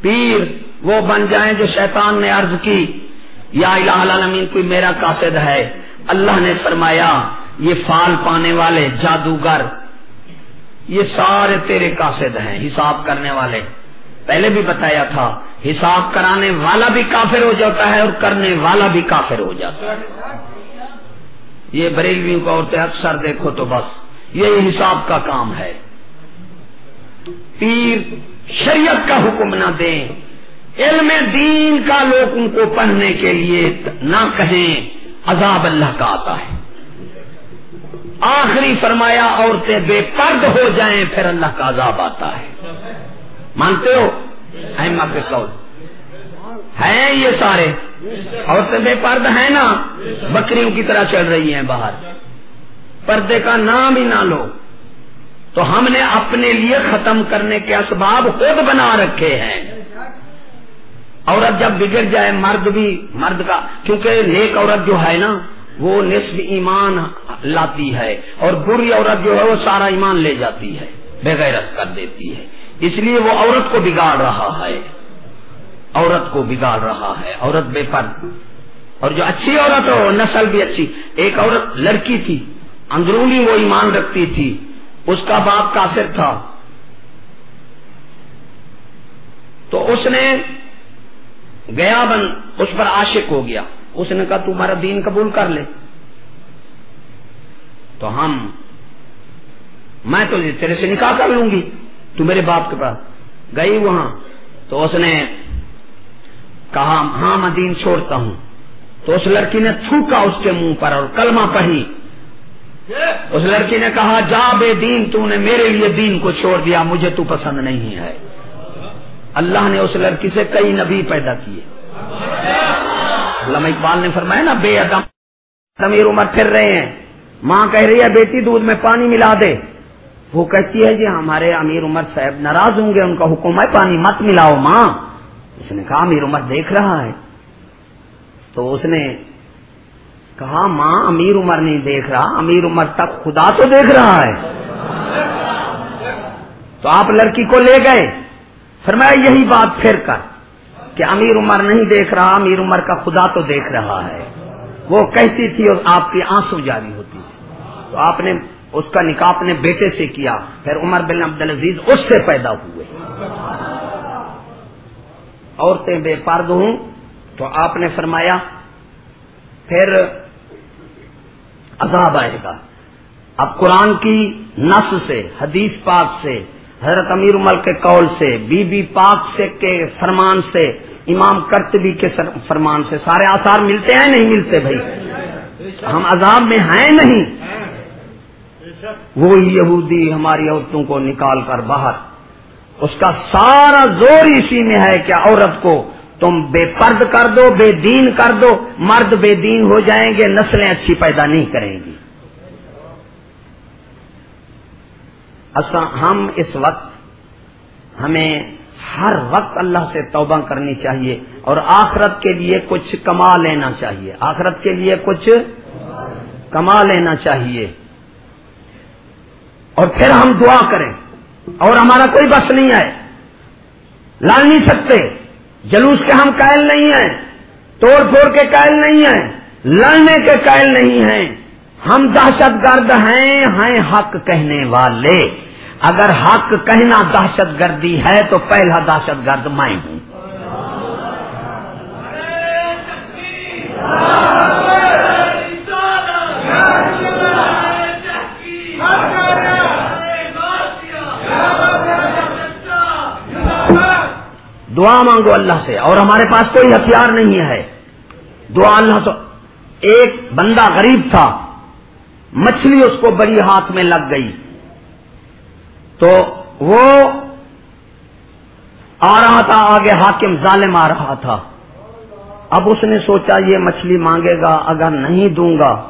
پیر وہ بن جائیں جو شیطان نے عرض کی، یا الہ العالمین کوئی میرا قاصد ہے۔ اللہ نے فرمایا یہ فال پانے والے جادوگر، یہ سارے تیرے قاصد ہیں حساب کرنے والے۔ پہلے بھی بتایا تھا، حساب کرانے والا بھی کافر ہو جاتا ہے اور کرنے والا بھی کافر ہو جاتا ہے۔ یہ بریلویوں کو عورتیں اکثر دیکھو تو بس یہ حساب کا کام ہے۔ پیر شریعت کا حکم نہ دیں۔ علم دین کا لوگ ان کو پڑھنے کے لیے نہ کہیں، عذاب اللہ کا آتا ہے۔ آخری فرمایا عورتیں بے پرد ہو جائیں، پھر اللہ کا عذاب آتا ہے۔ مانتے ہو؟ احمد کے قول۔ ہیں یہ سارے؟ عورتیں بے پرد ہیں نا؟ بکریوں کی طرح چل رہی ہیں باہر۔ پردے کا نام ہی نہ لو۔ تو ہم نے اپنے لیے ختم کرنے کے اسباب خود بنا رکھے ہیں۔ عورت جب بگڑ جائے، مرد بھی، مرد کا، کیونکہ نیک عورت جو ہے نا وہ نصف ایمان لاتی ہے اور بری عورت جو ہے وہ سارا ایمان لے جاتی ہے، بغیرت کر دیتی ہے۔ اس لیے وہ عورت کو بگاڑ رہا ہے۔ عورت کو بگاڑ رہا ہے۔ عورت بے پرد اور جو اچھی عورت ہو، نسل بھی اچھی۔ ایک عورت لڑکی تھی، اندرونی وہ ایمان رکھتی تھی۔ اس کا باپ کافر تھا۔ تو اس نے گیا بن اس پر عاشق ہو گیا۔ اس نے کہا تمہارا دین قبول کر لے. تو ہم میں تو تیرے سے نکاح کر لوں گی، تو میرے باپ کے پاس گئی وہاں۔ تو اس نے کہا ہاں میں دین چھوڑتا ہوں. تو اس لڑکی نے تھوکا اس کے منہ پر اور کلمہ پڑھی۔ اس لڑکی نے کہا، جا بے دین، تو نے میرے لیے دین کو چھوڑ دیا، مجھے تو پسند نہیں ہے۔ اللہ نے اس لڑکی سے کئی نبی پیدا کیے۔ علامہ اقبال نے فرمایا نا، بے ادم امیر عمر پھر رہے ہیں۔ ماں کہہ رہی ہے، بیٹی دودھ میں پانی ملا دے۔ وہ کہتی ہے جی ہمارے امیر عمر صاحب ناراض ہوں گے، ان کا حکم ہے، پانی مت ملاؤ ماں۔ اس نے کہا، امیر عمر دیکھ رہا ہے۔ تو اس نے کہا، ماں، امیر عمر نہیں دیکھ رہا، امیر عمر تک خدا تو دیکھ رہا ہے۔ تو آپ لڑکی کو لے گئے۔ فرمایا، یہی بات پھر کر۔ کہ امیر عمر نہیں دیکھ رہا، امیر عمر کا خدا تو دیکھ رہا ہے۔ وہ کہتی تھی اور آپ کی آنسو جاری ہوتی تھی تو آپ نے اس کا نکاح اپنے بیٹے سے کیا، پھر عمر بن عبد العزیز اس سے پیدا ہوئے۔ عورتیں بے پرد ہوں، تو آپ نے فرمایا، پھر عذاب آئے گا۔ اب قرآن کی نس سے، حدیث پاک سے حضرت امیر عمر کے قول سے، بی بی پاک سے کے فرمان سے، امام کرتبی کے فرمان سے سارے آثار ملتے ہیں نہیں ملتے بھائی؟ ہم عذاب میں ہیں نہیں۔ وہی یہودی ہماری عورتوں کو نکال کر باہر۔ اس کا سارا زور اسی میں ہے کہ عورت کو تم بے پرد کر دو، بے دین کر دو، مرد بے دین ہو جائیں گے، نسلیں اچھی پیدا نہیں کریں گی۔ ہم اس وقت ہمیں ہر وقت اللہ سے توبہ کرنی چاہیے اور آخرت کے لیے کچھ کما لینا چاہیے۔ آخرت کے لیے کچھ کما لینا چاہیے۔ اور پھر ہم دعا کریں۔ اور ہمارا کوئی بس نہیں ہے۔ لا نہیں سکتے۔ جلوس کے ہم قائل نہیں ہیں۔ توڑ پھوڑ کے قائل نہیں ہیں۔ لڑنے کے قائل نہیں ہیں۔ ہم دہشت گرد ہیں ہیں حق کہنے والے۔ اگر حق کہنا دہشت گردی ہے تو پہلا دہشت گرد میں ہوں۔ دعا مانگو اللہ سے۔ اور ہمارے پاس کوئی ہتھیار نہیں ہے۔ دعا اللہ تو ایک بندہ غریب تھا۔ مچھلی اس کو بڑی ہاتھ میں لگ گئی تو وہ آ رہا تھا، آگے حاکم ظالم آ رہا تھا۔ اب اس نے سوچا، یہ مچھلی مانگے گا، اگر نہیں دوں گا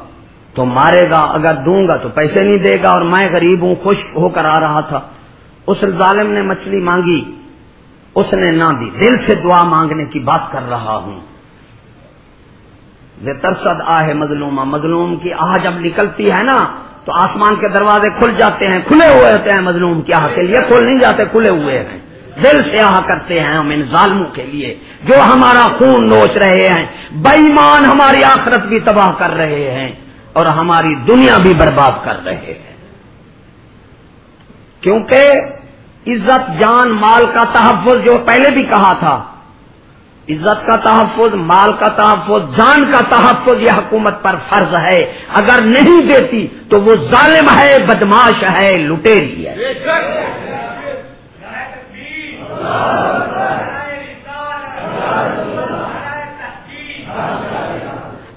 تو مارے گا، اگر دوں گا تو پیسے نہیں دے گا، اور میں غریب ہوں، خوش ہو کر آ رہا تھا۔ اس ظالم نے مچھلی مانگی، اس نے نہ دی دل سے دعا مانگنے کی بات کر رہا ہوں۔ ترسد آہ مظلوم مظلوم کی آہ جب نکلتی ہے نا، تو آسمان کے دروازے کھل جاتے ہیں، کھلے ہوئے ہوتے ہیں مظلوم کی آہ کے لیے کھل نہیں جاتے، کھلے ہوئے ہیں۔ دل سے آہ کرتے ہیں ہم ان ظالموں کے لیے، جو ہمارا خون نوچ رہے ہیں۔ بےمان ہماری آخرت بھی تباہ کر رہے ہیں، اور ہماری دنیا بھی برباد کر رہے ہیں۔ کیونکہ عزت، جان، مال کا تحفظ جو پہلے بھی کہا تھا عزت کا تحفظ، مال کا تحفظ، جان کا تحفظ یہ حکومت پر فرض ہے۔ اگر نہیں دیتی تو وہ ظالم ہے، بدماش ہے، لٹیری ہے۔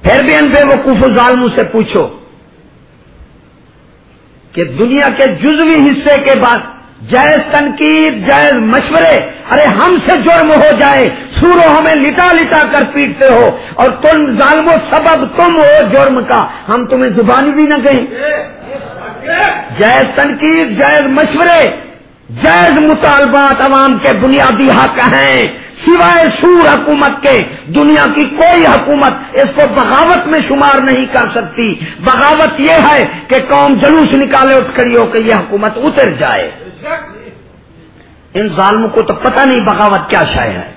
پھر بھی ان بے وقوف ظالموں سے پوچھو کہ دنیا کے جزوی حصے کے بعد جائز تنقید، جائز مشورے، ارے ہم سے جرم ہو جائے سورو ہمیں لٹا لٹا کر پیٹتے ہو اور تم ظالم و سبب تم ہو جرم کا۔ ہم تمہیں زبانی بھی نہ کہیں۔ جائز تنقید، جائز مشورے، جائز مطالبات عوام کے بنیادی حق ہیں۔ سوائے سور حکومت کے، دنیا کی کوئی حکومت اس کو بغاوت میں شمار نہیں کر سکتی۔ بغاوت یہ ہے کہ قوم جلوس نکالے اٹھ کری ہو کہ یہ حکومت اتر جائے۔ ان ظالموں کو تو پتہ نہیں بغاوت کیا شے ہے۔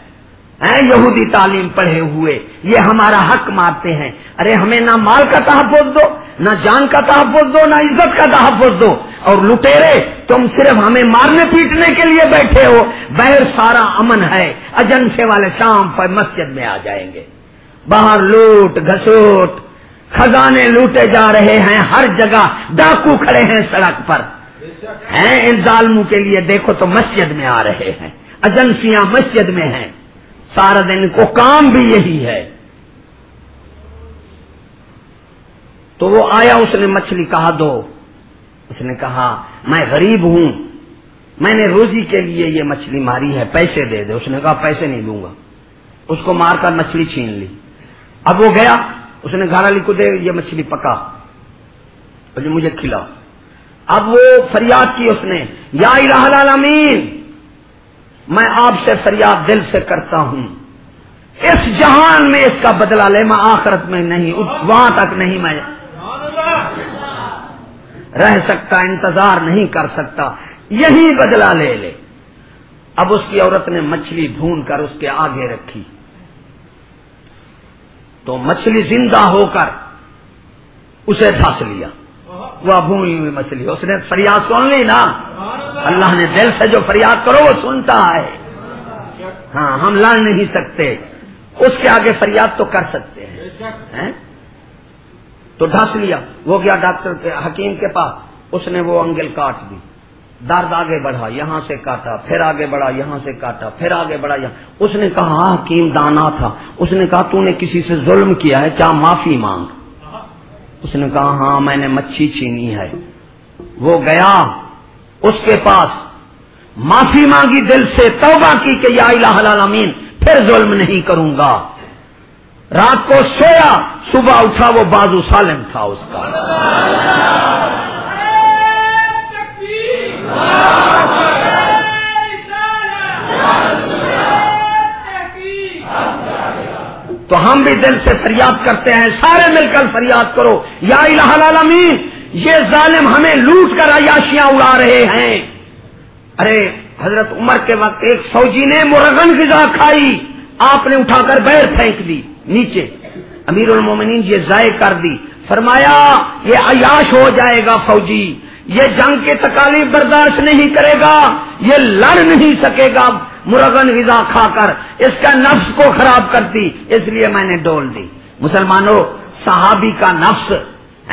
یہودی تعلیم پڑھے ہوئے، یہ ہمارا حق مارتے ہیں۔ ارے، ہمیں نہ مال کا تحفظ دو، نہ جان کا تحفظ دو، نہ عزت کا تحفظ دو۔ اور لٹیرے، تم صرف ہمیں مارنے پیٹنے کے لیے بیٹھے ہو بہر سارا امن ہے اجنسے والے شام پر مسجد میں آ جائیں گے۔ باہر لوٹ، گھسوٹ، خزانے لوٹے جا رہے ہیں، ہر جگہ ڈاکو کھڑے ہیں سڑک پر۔ ہیں، ان ظالموں کے لیے دیکھو تو مسجد میں آ رہے ہیں ایجنسیاں مسجد میں ہیں۔ سارا دن کو کام بھی یہی ہے۔ تو وہ آیا، اس نے مچھلی کہا، دو اس نے کہا، میں غریب ہوں، میں نے روزی کے لیے یہ مچھلی ماری ہے، پیسے دے دے۔ اس نے کہا، پیسے نہیں دوں گا اس کو مار کر مچھلی چھین لی۔ اب وہ گیا، اس نے گھر علی کو دے، یہ مچھلی پکا۔ مجھے کھلاؤ اب وہ فریاد کی اس نے، یا الہ العالمین میں آپ سے فریاد دل سے کرتا ہوں۔ اس جہان میں اس کا بدلہ لے، میں آخرت میں نہیں وہاں تک نہیں میں رہ سکتا، انتظار نہیں کر سکتا۔ یہی بدلہ لے لے۔ اب اس کی عورت نے مچھلی بھون کر اس کے آگے رکھی۔ تو مچھلی زندہ ہو کر اسے پھنس لیا۔ وہ بھونی ہوئی مچھلی۔ اس نے فریاد سن لی نا۔ اللہ نے دل سے جو فریاد کرو وہ سنتا ہے۔ ہاں ہم لڑ نہیں سکتے۔ اس کے آگے فریاد تو کر سکتے ہیں۔ تو ڈھس لیا۔ وہ گیا ڈاکٹر کے، حکیم کے پاس۔ اس نے وہ انگل کاٹ دی۔ درد آگے بڑھا، یہاں سے کاٹا، پھر آگے بڑھا، یہاں سے کاٹا، پھر آگے بڑھا، یہاں۔ اس نے کہا ہاں حکیم دانا تھا۔ اس نے کہا، تو نے کسی سے ظلم کیا ہے، کیا معافی مانگ؟ اس نے کہا ہاں میں نے مچھی چھینی ہے۔ وہ گیا اس کے پاس۔ معافی مانگی دل سے، توبہ کی کہ یا الہ العالمین، پھر ظلم نہیں کروں گا۔ رات کو سویا، صبح اٹھا، وہ بازو سالم تھا اس کا۔ تو ہم بھی دل سے فریاد کرتے ہیں، سارے مل کر فریاد کرو۔ یا الہ العالمین، یہ ظالم ہمیں لوٹ کر عیاشیاں اڑا رہے ہیں۔ ارے، حضرت عمر کے وقت ایک فوجی نے مرغن غذا کھائی۔ آپ نے اٹھا کر بیر پھینک دی نیچے۔ امیر المومنین یہ ضائع کر دی۔ فرمایا، یہ عیاش ہو جائے گا فوجی۔ یہ جنگ کے تکالیف برداشت نہیں کرے گا۔ یہ لڑ نہیں سکے گا۔ مرغن غذا کھا کر اس کا نفس کو خراب کرتی، اس لیے میں نے ڈول دی۔ مسلمانوں، صحابی کا نفس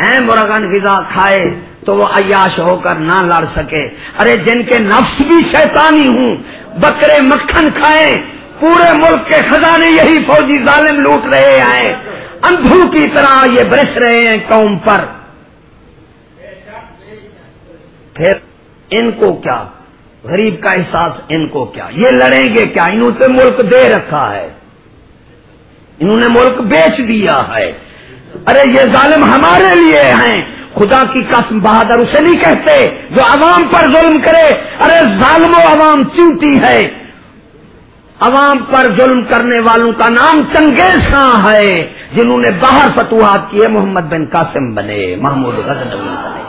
ہے مرغن غذا کھائے تو وہ عیاش ہو کر نہ لڑ سکے۔ ارے جن کے نفس بھی شیطانی ہوں، بکرے مکھن کھائے پورے ملک کے خزانے یہی فوجی ظالم لوٹ رہے ہیں۔ اندھو کی طرح یہ برس رہے ہیں قوم پر۔ پھر ان کو کیا؟ غریب کا احساس ان کو کیا؟ یہ لڑیں گے کیا؟ انہوں سے ملک دے رکھا ہے۔ انہوں نے ملک بیچ دیا ہے۔ ارے، یہ ظالم ہمارے لیے ہیں۔ خدا کی قسم، بہادر اسے نہیں کہتے جو عوام پر ظلم کرے۔ ارے، ظالم و عوام چوٹی ہے۔ عوام پر ظلم کرنے والوں کا نام چنگیز خاں ہے، جنہوں نے باہر فتوحات کیے، محمد بن قاسم بنے، محمود غزنوی بنے۔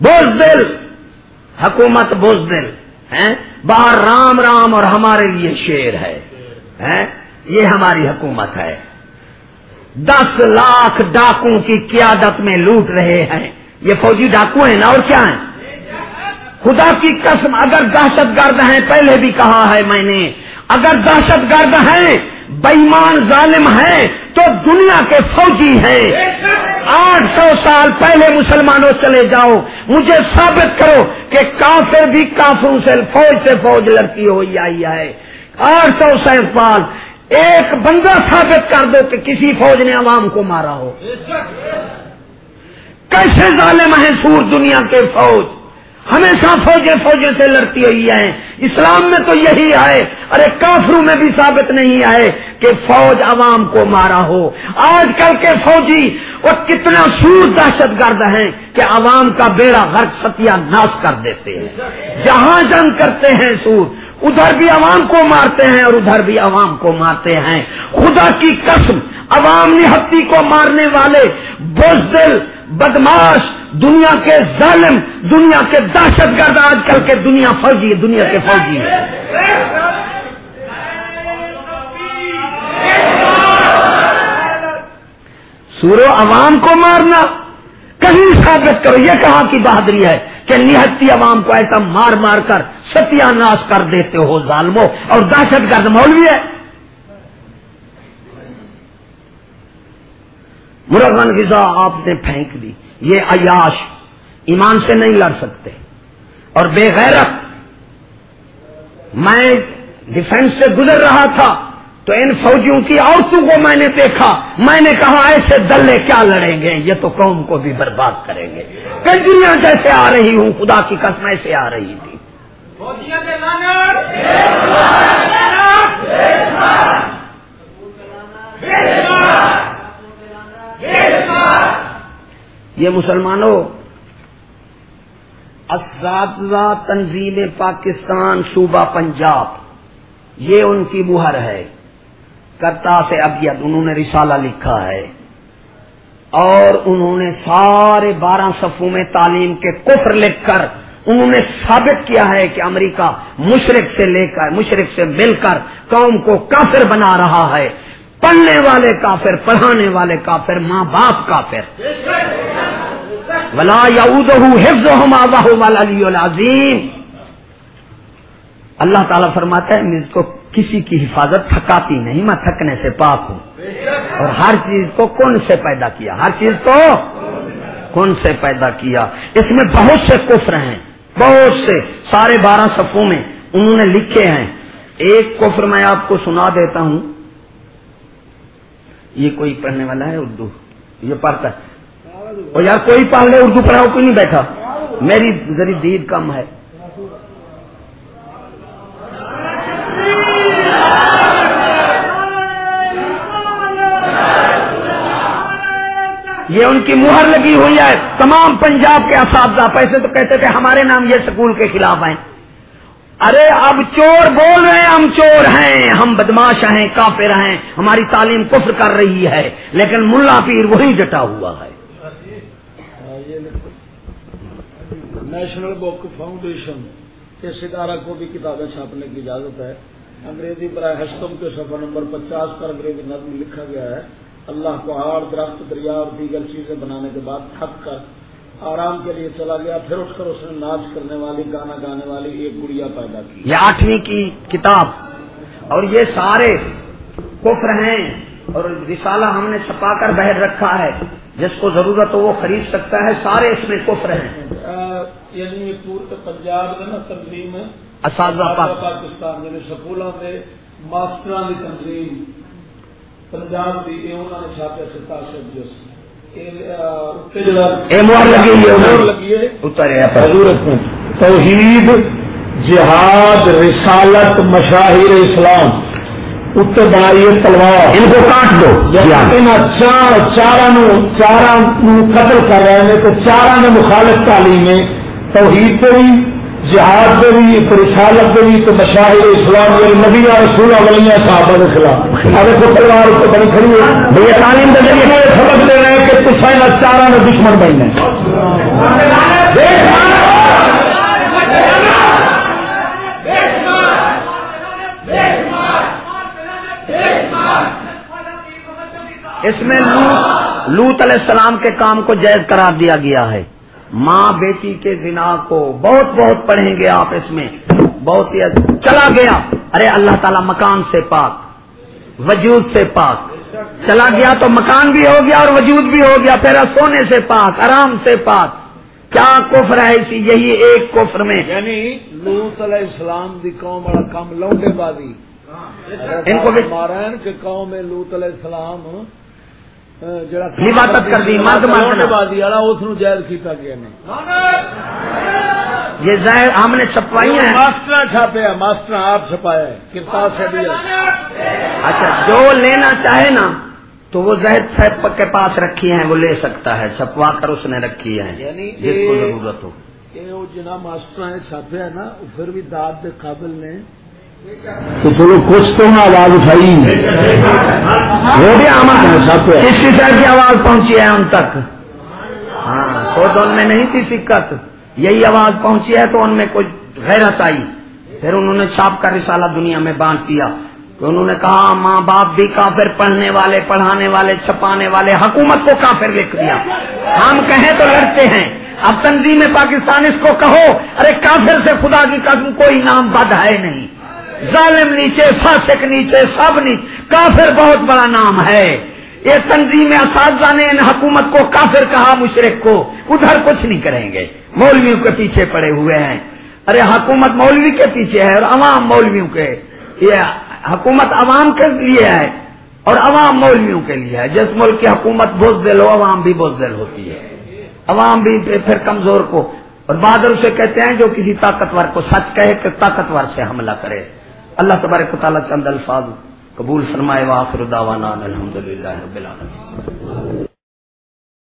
بوز دل حکومت بوز دل باہر رام رام اور ہمارے لیے شیر ہے یہ ہماری حکومت ہے۔ دس لاکھ ڈاکوں کی قیادت میں لوٹ رہے ہیں۔ یہ فوجی ڈاکو ہیں نا، اور کیا ہیں؟ خدا کی قسم، اگر دہشت گرد ہیں، پہلے بھی کہا ہے میں نے، اگر دہشت گرد ہیں، بےمان ظالم ہیں، تو دنیا کے فوجی ہیں۔ آٹھ سو سال پہلے مسلمانوں چلے جاؤ، مجھے ثابت کرو کہ کافر بھی کافروں سے فوج سے فوج لڑتی ہوئی آئی ہے۔ آٹھ سو سینپال، ایک بندہ ثابت کر دو کہ کسی فوج نے عوام کو مارا ہو۔ کیسے ظالم ہیں سور دنیا کے فوج؟ ہمیشہ فوجیں فوجیں سے لڑتی ہوئی ہیں۔ اسلام میں تو یہی آئے ارے کافروں میں بھی ثابت نہیں آئے کہ فوج عوام کو مارا ہو۔ آج کل کے فوجی وہ کتنا سور دہشت گرد ہیں کہ عوام کا بیڑا غرق ستیا ناش کر دیتے ہیں۔ جہاں جنگ کرتے ہیں سور، ادھر بھی عوام کو مارتے ہیں اور ادھر بھی عوام کو مارتے ہیں۔ خدا کی قسم، عوام نہتی کو مارنے والے بزدل، بدماش دنیا کے ظالم، دنیا کے دہشت گرد آج کل کے دنیا فوجی ہے، دنیا کے فوجی سورو عوام کو مارنا، کہیں ثابت کرو، یہ کہاں کی بہادری ہے کہ نہتی عوام کو ایسا مار مار کر ستیا ناش کر دیتے ہو ظالموں اور دہشت گرد مولوی ہے۔ مرغن غذا آپ نے پھینک دی۔ یہ عیاش ایمان سے نہیں لڑ سکتے اور بے غیرت میں ڈیفینس سے گزر رہا تھا تو ان فوجیوں کی عورتوں کو میں نے دیکھا میں نے کہا ایسے دلے کیا لڑیں گے؟ یہ تو قوم کو بھی برباد کریں گے۔ کنجریاں جیسے آ رہی ہوں خدا کی قسم ایسے آ رہی تھی۔ یہ مسلمانوں، اساتذہ تنظیم پاکستان صوبہ پنجاب، یہ ان کی مہر ہے۔ کرتا سے ابیت انہوں نے رسالہ لکھا ہے۔ اور انہوں نے سارے بارہ صفوں میں تعلیم کے کفر لکھ کر انہوں نے ثابت کیا ہے کہ امریکہ مشرق سے لے کر، مشرق سے مل کر قوم کو کافر بنا رہا ہے۔ پڑھنے والے کافر، پڑھانے والے کافر، ماں باپ کافر۔ ولا حفظ العظیم۔ اللہ تعالیٰ فرماتا ہے، مجھ کو کسی کی حفاظت تھکاتی نہیں، میں تھکنے سے پاک ہوں۔ اور ہر چیز کو کون سے پیدا کیا؟ ہر چیز کو کون سے پیدا کیا؟ اس میں بہت سے کفر ہیں، بہت سے۔ سارے بارہ صفوں میں انہوں نے لکھے ہیں۔ ایک کفر میں آپ کو سنا دیتا ہوں۔ یہ کوئی پڑھنے والا ہے؟ اردو۔ یہ پڑھتا ہے۔ اور یار کوئی پڑھ لے اردو پڑھاؤ کوئی نہیں بیٹھا؟ میری ذری دید کم ہے۔ یہ ان کی مہر لگی ہوئی ہے۔ تمام پنجاب کے اساتذہ پیسے تو کہتے تھے ہمارے نام یہ سکول کے خلاف ہیں۔ ارے اب چور بول رہے ہیں، ہم چور ہیں۔ ہم بدماش ہیں، کافر ہیں۔ ہماری تعلیم کفر کر رہی ہے، لیکن ملا پیر وہی ڈٹا ہوا ہے۔ نیشنل بک فاؤنڈیشن اس ادارہ کو بھی کتابیں چھاپنے کی اجازت ہے۔ انگریزی برائے ہشتم کے صفحہ نمبر پچاس پر انگریزی نظم لکھا گیا ہے۔ اللہ پہاڑ درخت، دریا اور دیگر چیزیں بنانے کے بعد تھک کر آرام کے لیے چلا گیا۔ پھر اٹھ کر اس نے ناچ کرنے والی، گانا گانے والی ایک گڑیا پیدا کی۔ یہ آٹھویں کی کتاب۔ اور یہ سارے کفر ہیں اور رسالہ ہم نے چھپا کر بہر رکھا ہے۔ جس کو ضرورت ہو وہ خرید سکتا ہے سارے اس میں کفر ہیں۔ یعنی پورے پنجاب میں نا تنظیم اساتذہ پاک۔ پاکستان یعنی سکولوں میں ماسٹر کی تنظیم۔ پنجاب کی یہ انہوں نے چھاپے ستا انہوں نے۔ توحید جہاد رسالت مشاہر اسلام۔ اتر بنائی ہے تلوار ان کو کاٹ دو۔ جی ہاں۔ چار چارا چارا قتل کر رہے ہیں تو چارا نے مخالف تعلیم ہے توحید پہ بھی جہاد پہ بھی تو رسالت پہ بھی تو مشاہر اسلام یہ نبی رسول ولیاں صحابہ کے خلاف۔ اگر کو تلوار اتنے بنی کھڑی ہے۔ بھیا تعلیم کے ذریعے یہ سبق دے رہے ہیں کہ تصا چارا نے دشمن بننا ہے اس میں لوت لوت علیہ السلام کے کام کو جائز قرار دیا گیا ہے۔ ماں بیٹی کے زنا کو بہت بہت پڑھیں گے آپ اس میں۔ بہت ہی اچ- چلا گیا۔ ارے اللہ تعالیٰ مکان سے پاک۔ وجود سے پاک۔ چلا گیا تو مکان بھی ہو گیا اور وجود بھی ہو گیا۔ پھر سونے سے پاک آرام سے پاک۔ کیا کفر ہے اسی؟ یہی ایک کفر میں۔ یعنی لوت علیہ السلام دی قوم والا کام لونڈے بازی۔ ان کو بھی- مارائن کے قوم میں لوت علیہ السلام کر دی، مرد مرد لونڈے نہ۔ بازی والا اس نو جائز کیتا گیا نہیں یہ ظاہر ہم نے چھپوائی ہیں ماسٹر ماسٹر آپ چھپایا ہے کرتاس سے بھی ہے اچھا جو لینا چاہے نا تو وہ زہد صاحب کے پاس رکھی ہیں وہ لے سکتا ہے چھپوا کر اس نے رکھی ہے یعنی جس کو ضرورت ہو جنا ماسٹر چھاپے ہے نا پھر بھی داد قابل نے تو چلو کچھ تو نہ آواز اٹھائی وہ بھی آمد ہے، سب کسی طرح کی آواز پہنچی ہے ان تک۔ ہاں خود ان میں نہیں تھی سکت یہی آواز پہنچی ہے تو ان میں کچھ غیرت آئی۔ پھر انہوں نے چھاپ کر رسالہ دنیا میں بانٹ دیا۔ تو انہوں نے کہا ہاں، ماں باپ بھی کافر پڑھنے والے پڑھانے والے چھپانے والے حکومت کو کافر لکھ دیا۔ ہم کہیں تو لڑتے ہیں۔ اب تنظیم پاکستان اس کو کہو۔ ارے کافر سے خدا کی قسم کوئی نام بد ہے نہیں۔ ظالم نیچے، فاسق نیچے، سب نیچے۔ کافر بہت بڑا نام ہے۔ یہ تنظیم اساتذہ نے ان حکومت کو کافر کہا، مشرق کو۔ ادھر کچھ نہیں کریں گے۔ مولویوں کے پیچھے پڑے ہوئے ہیں۔ ارے، حکومت مولوی کے پیچھے ہے اور عوام مولویوں کے۔ یہ حکومت عوام کے لیے ہے اور عوام مولویوں کے لیے ہے۔ جس ملک کی حکومت بزدل ہو، عوام بھی بزدل ہوتی ہے۔ عوام بھی پھر کمزور کو۔ اور بہادر اسے کہتے ہیں جو کسی طاقتور کو سچ کہے کہ طاقتور سے حملہ کرے۔ اللہ تبارک و تعالیٰ چند الفاظ قبول فرمائے واخر دعوانا الحمد للہ رب العالمین۔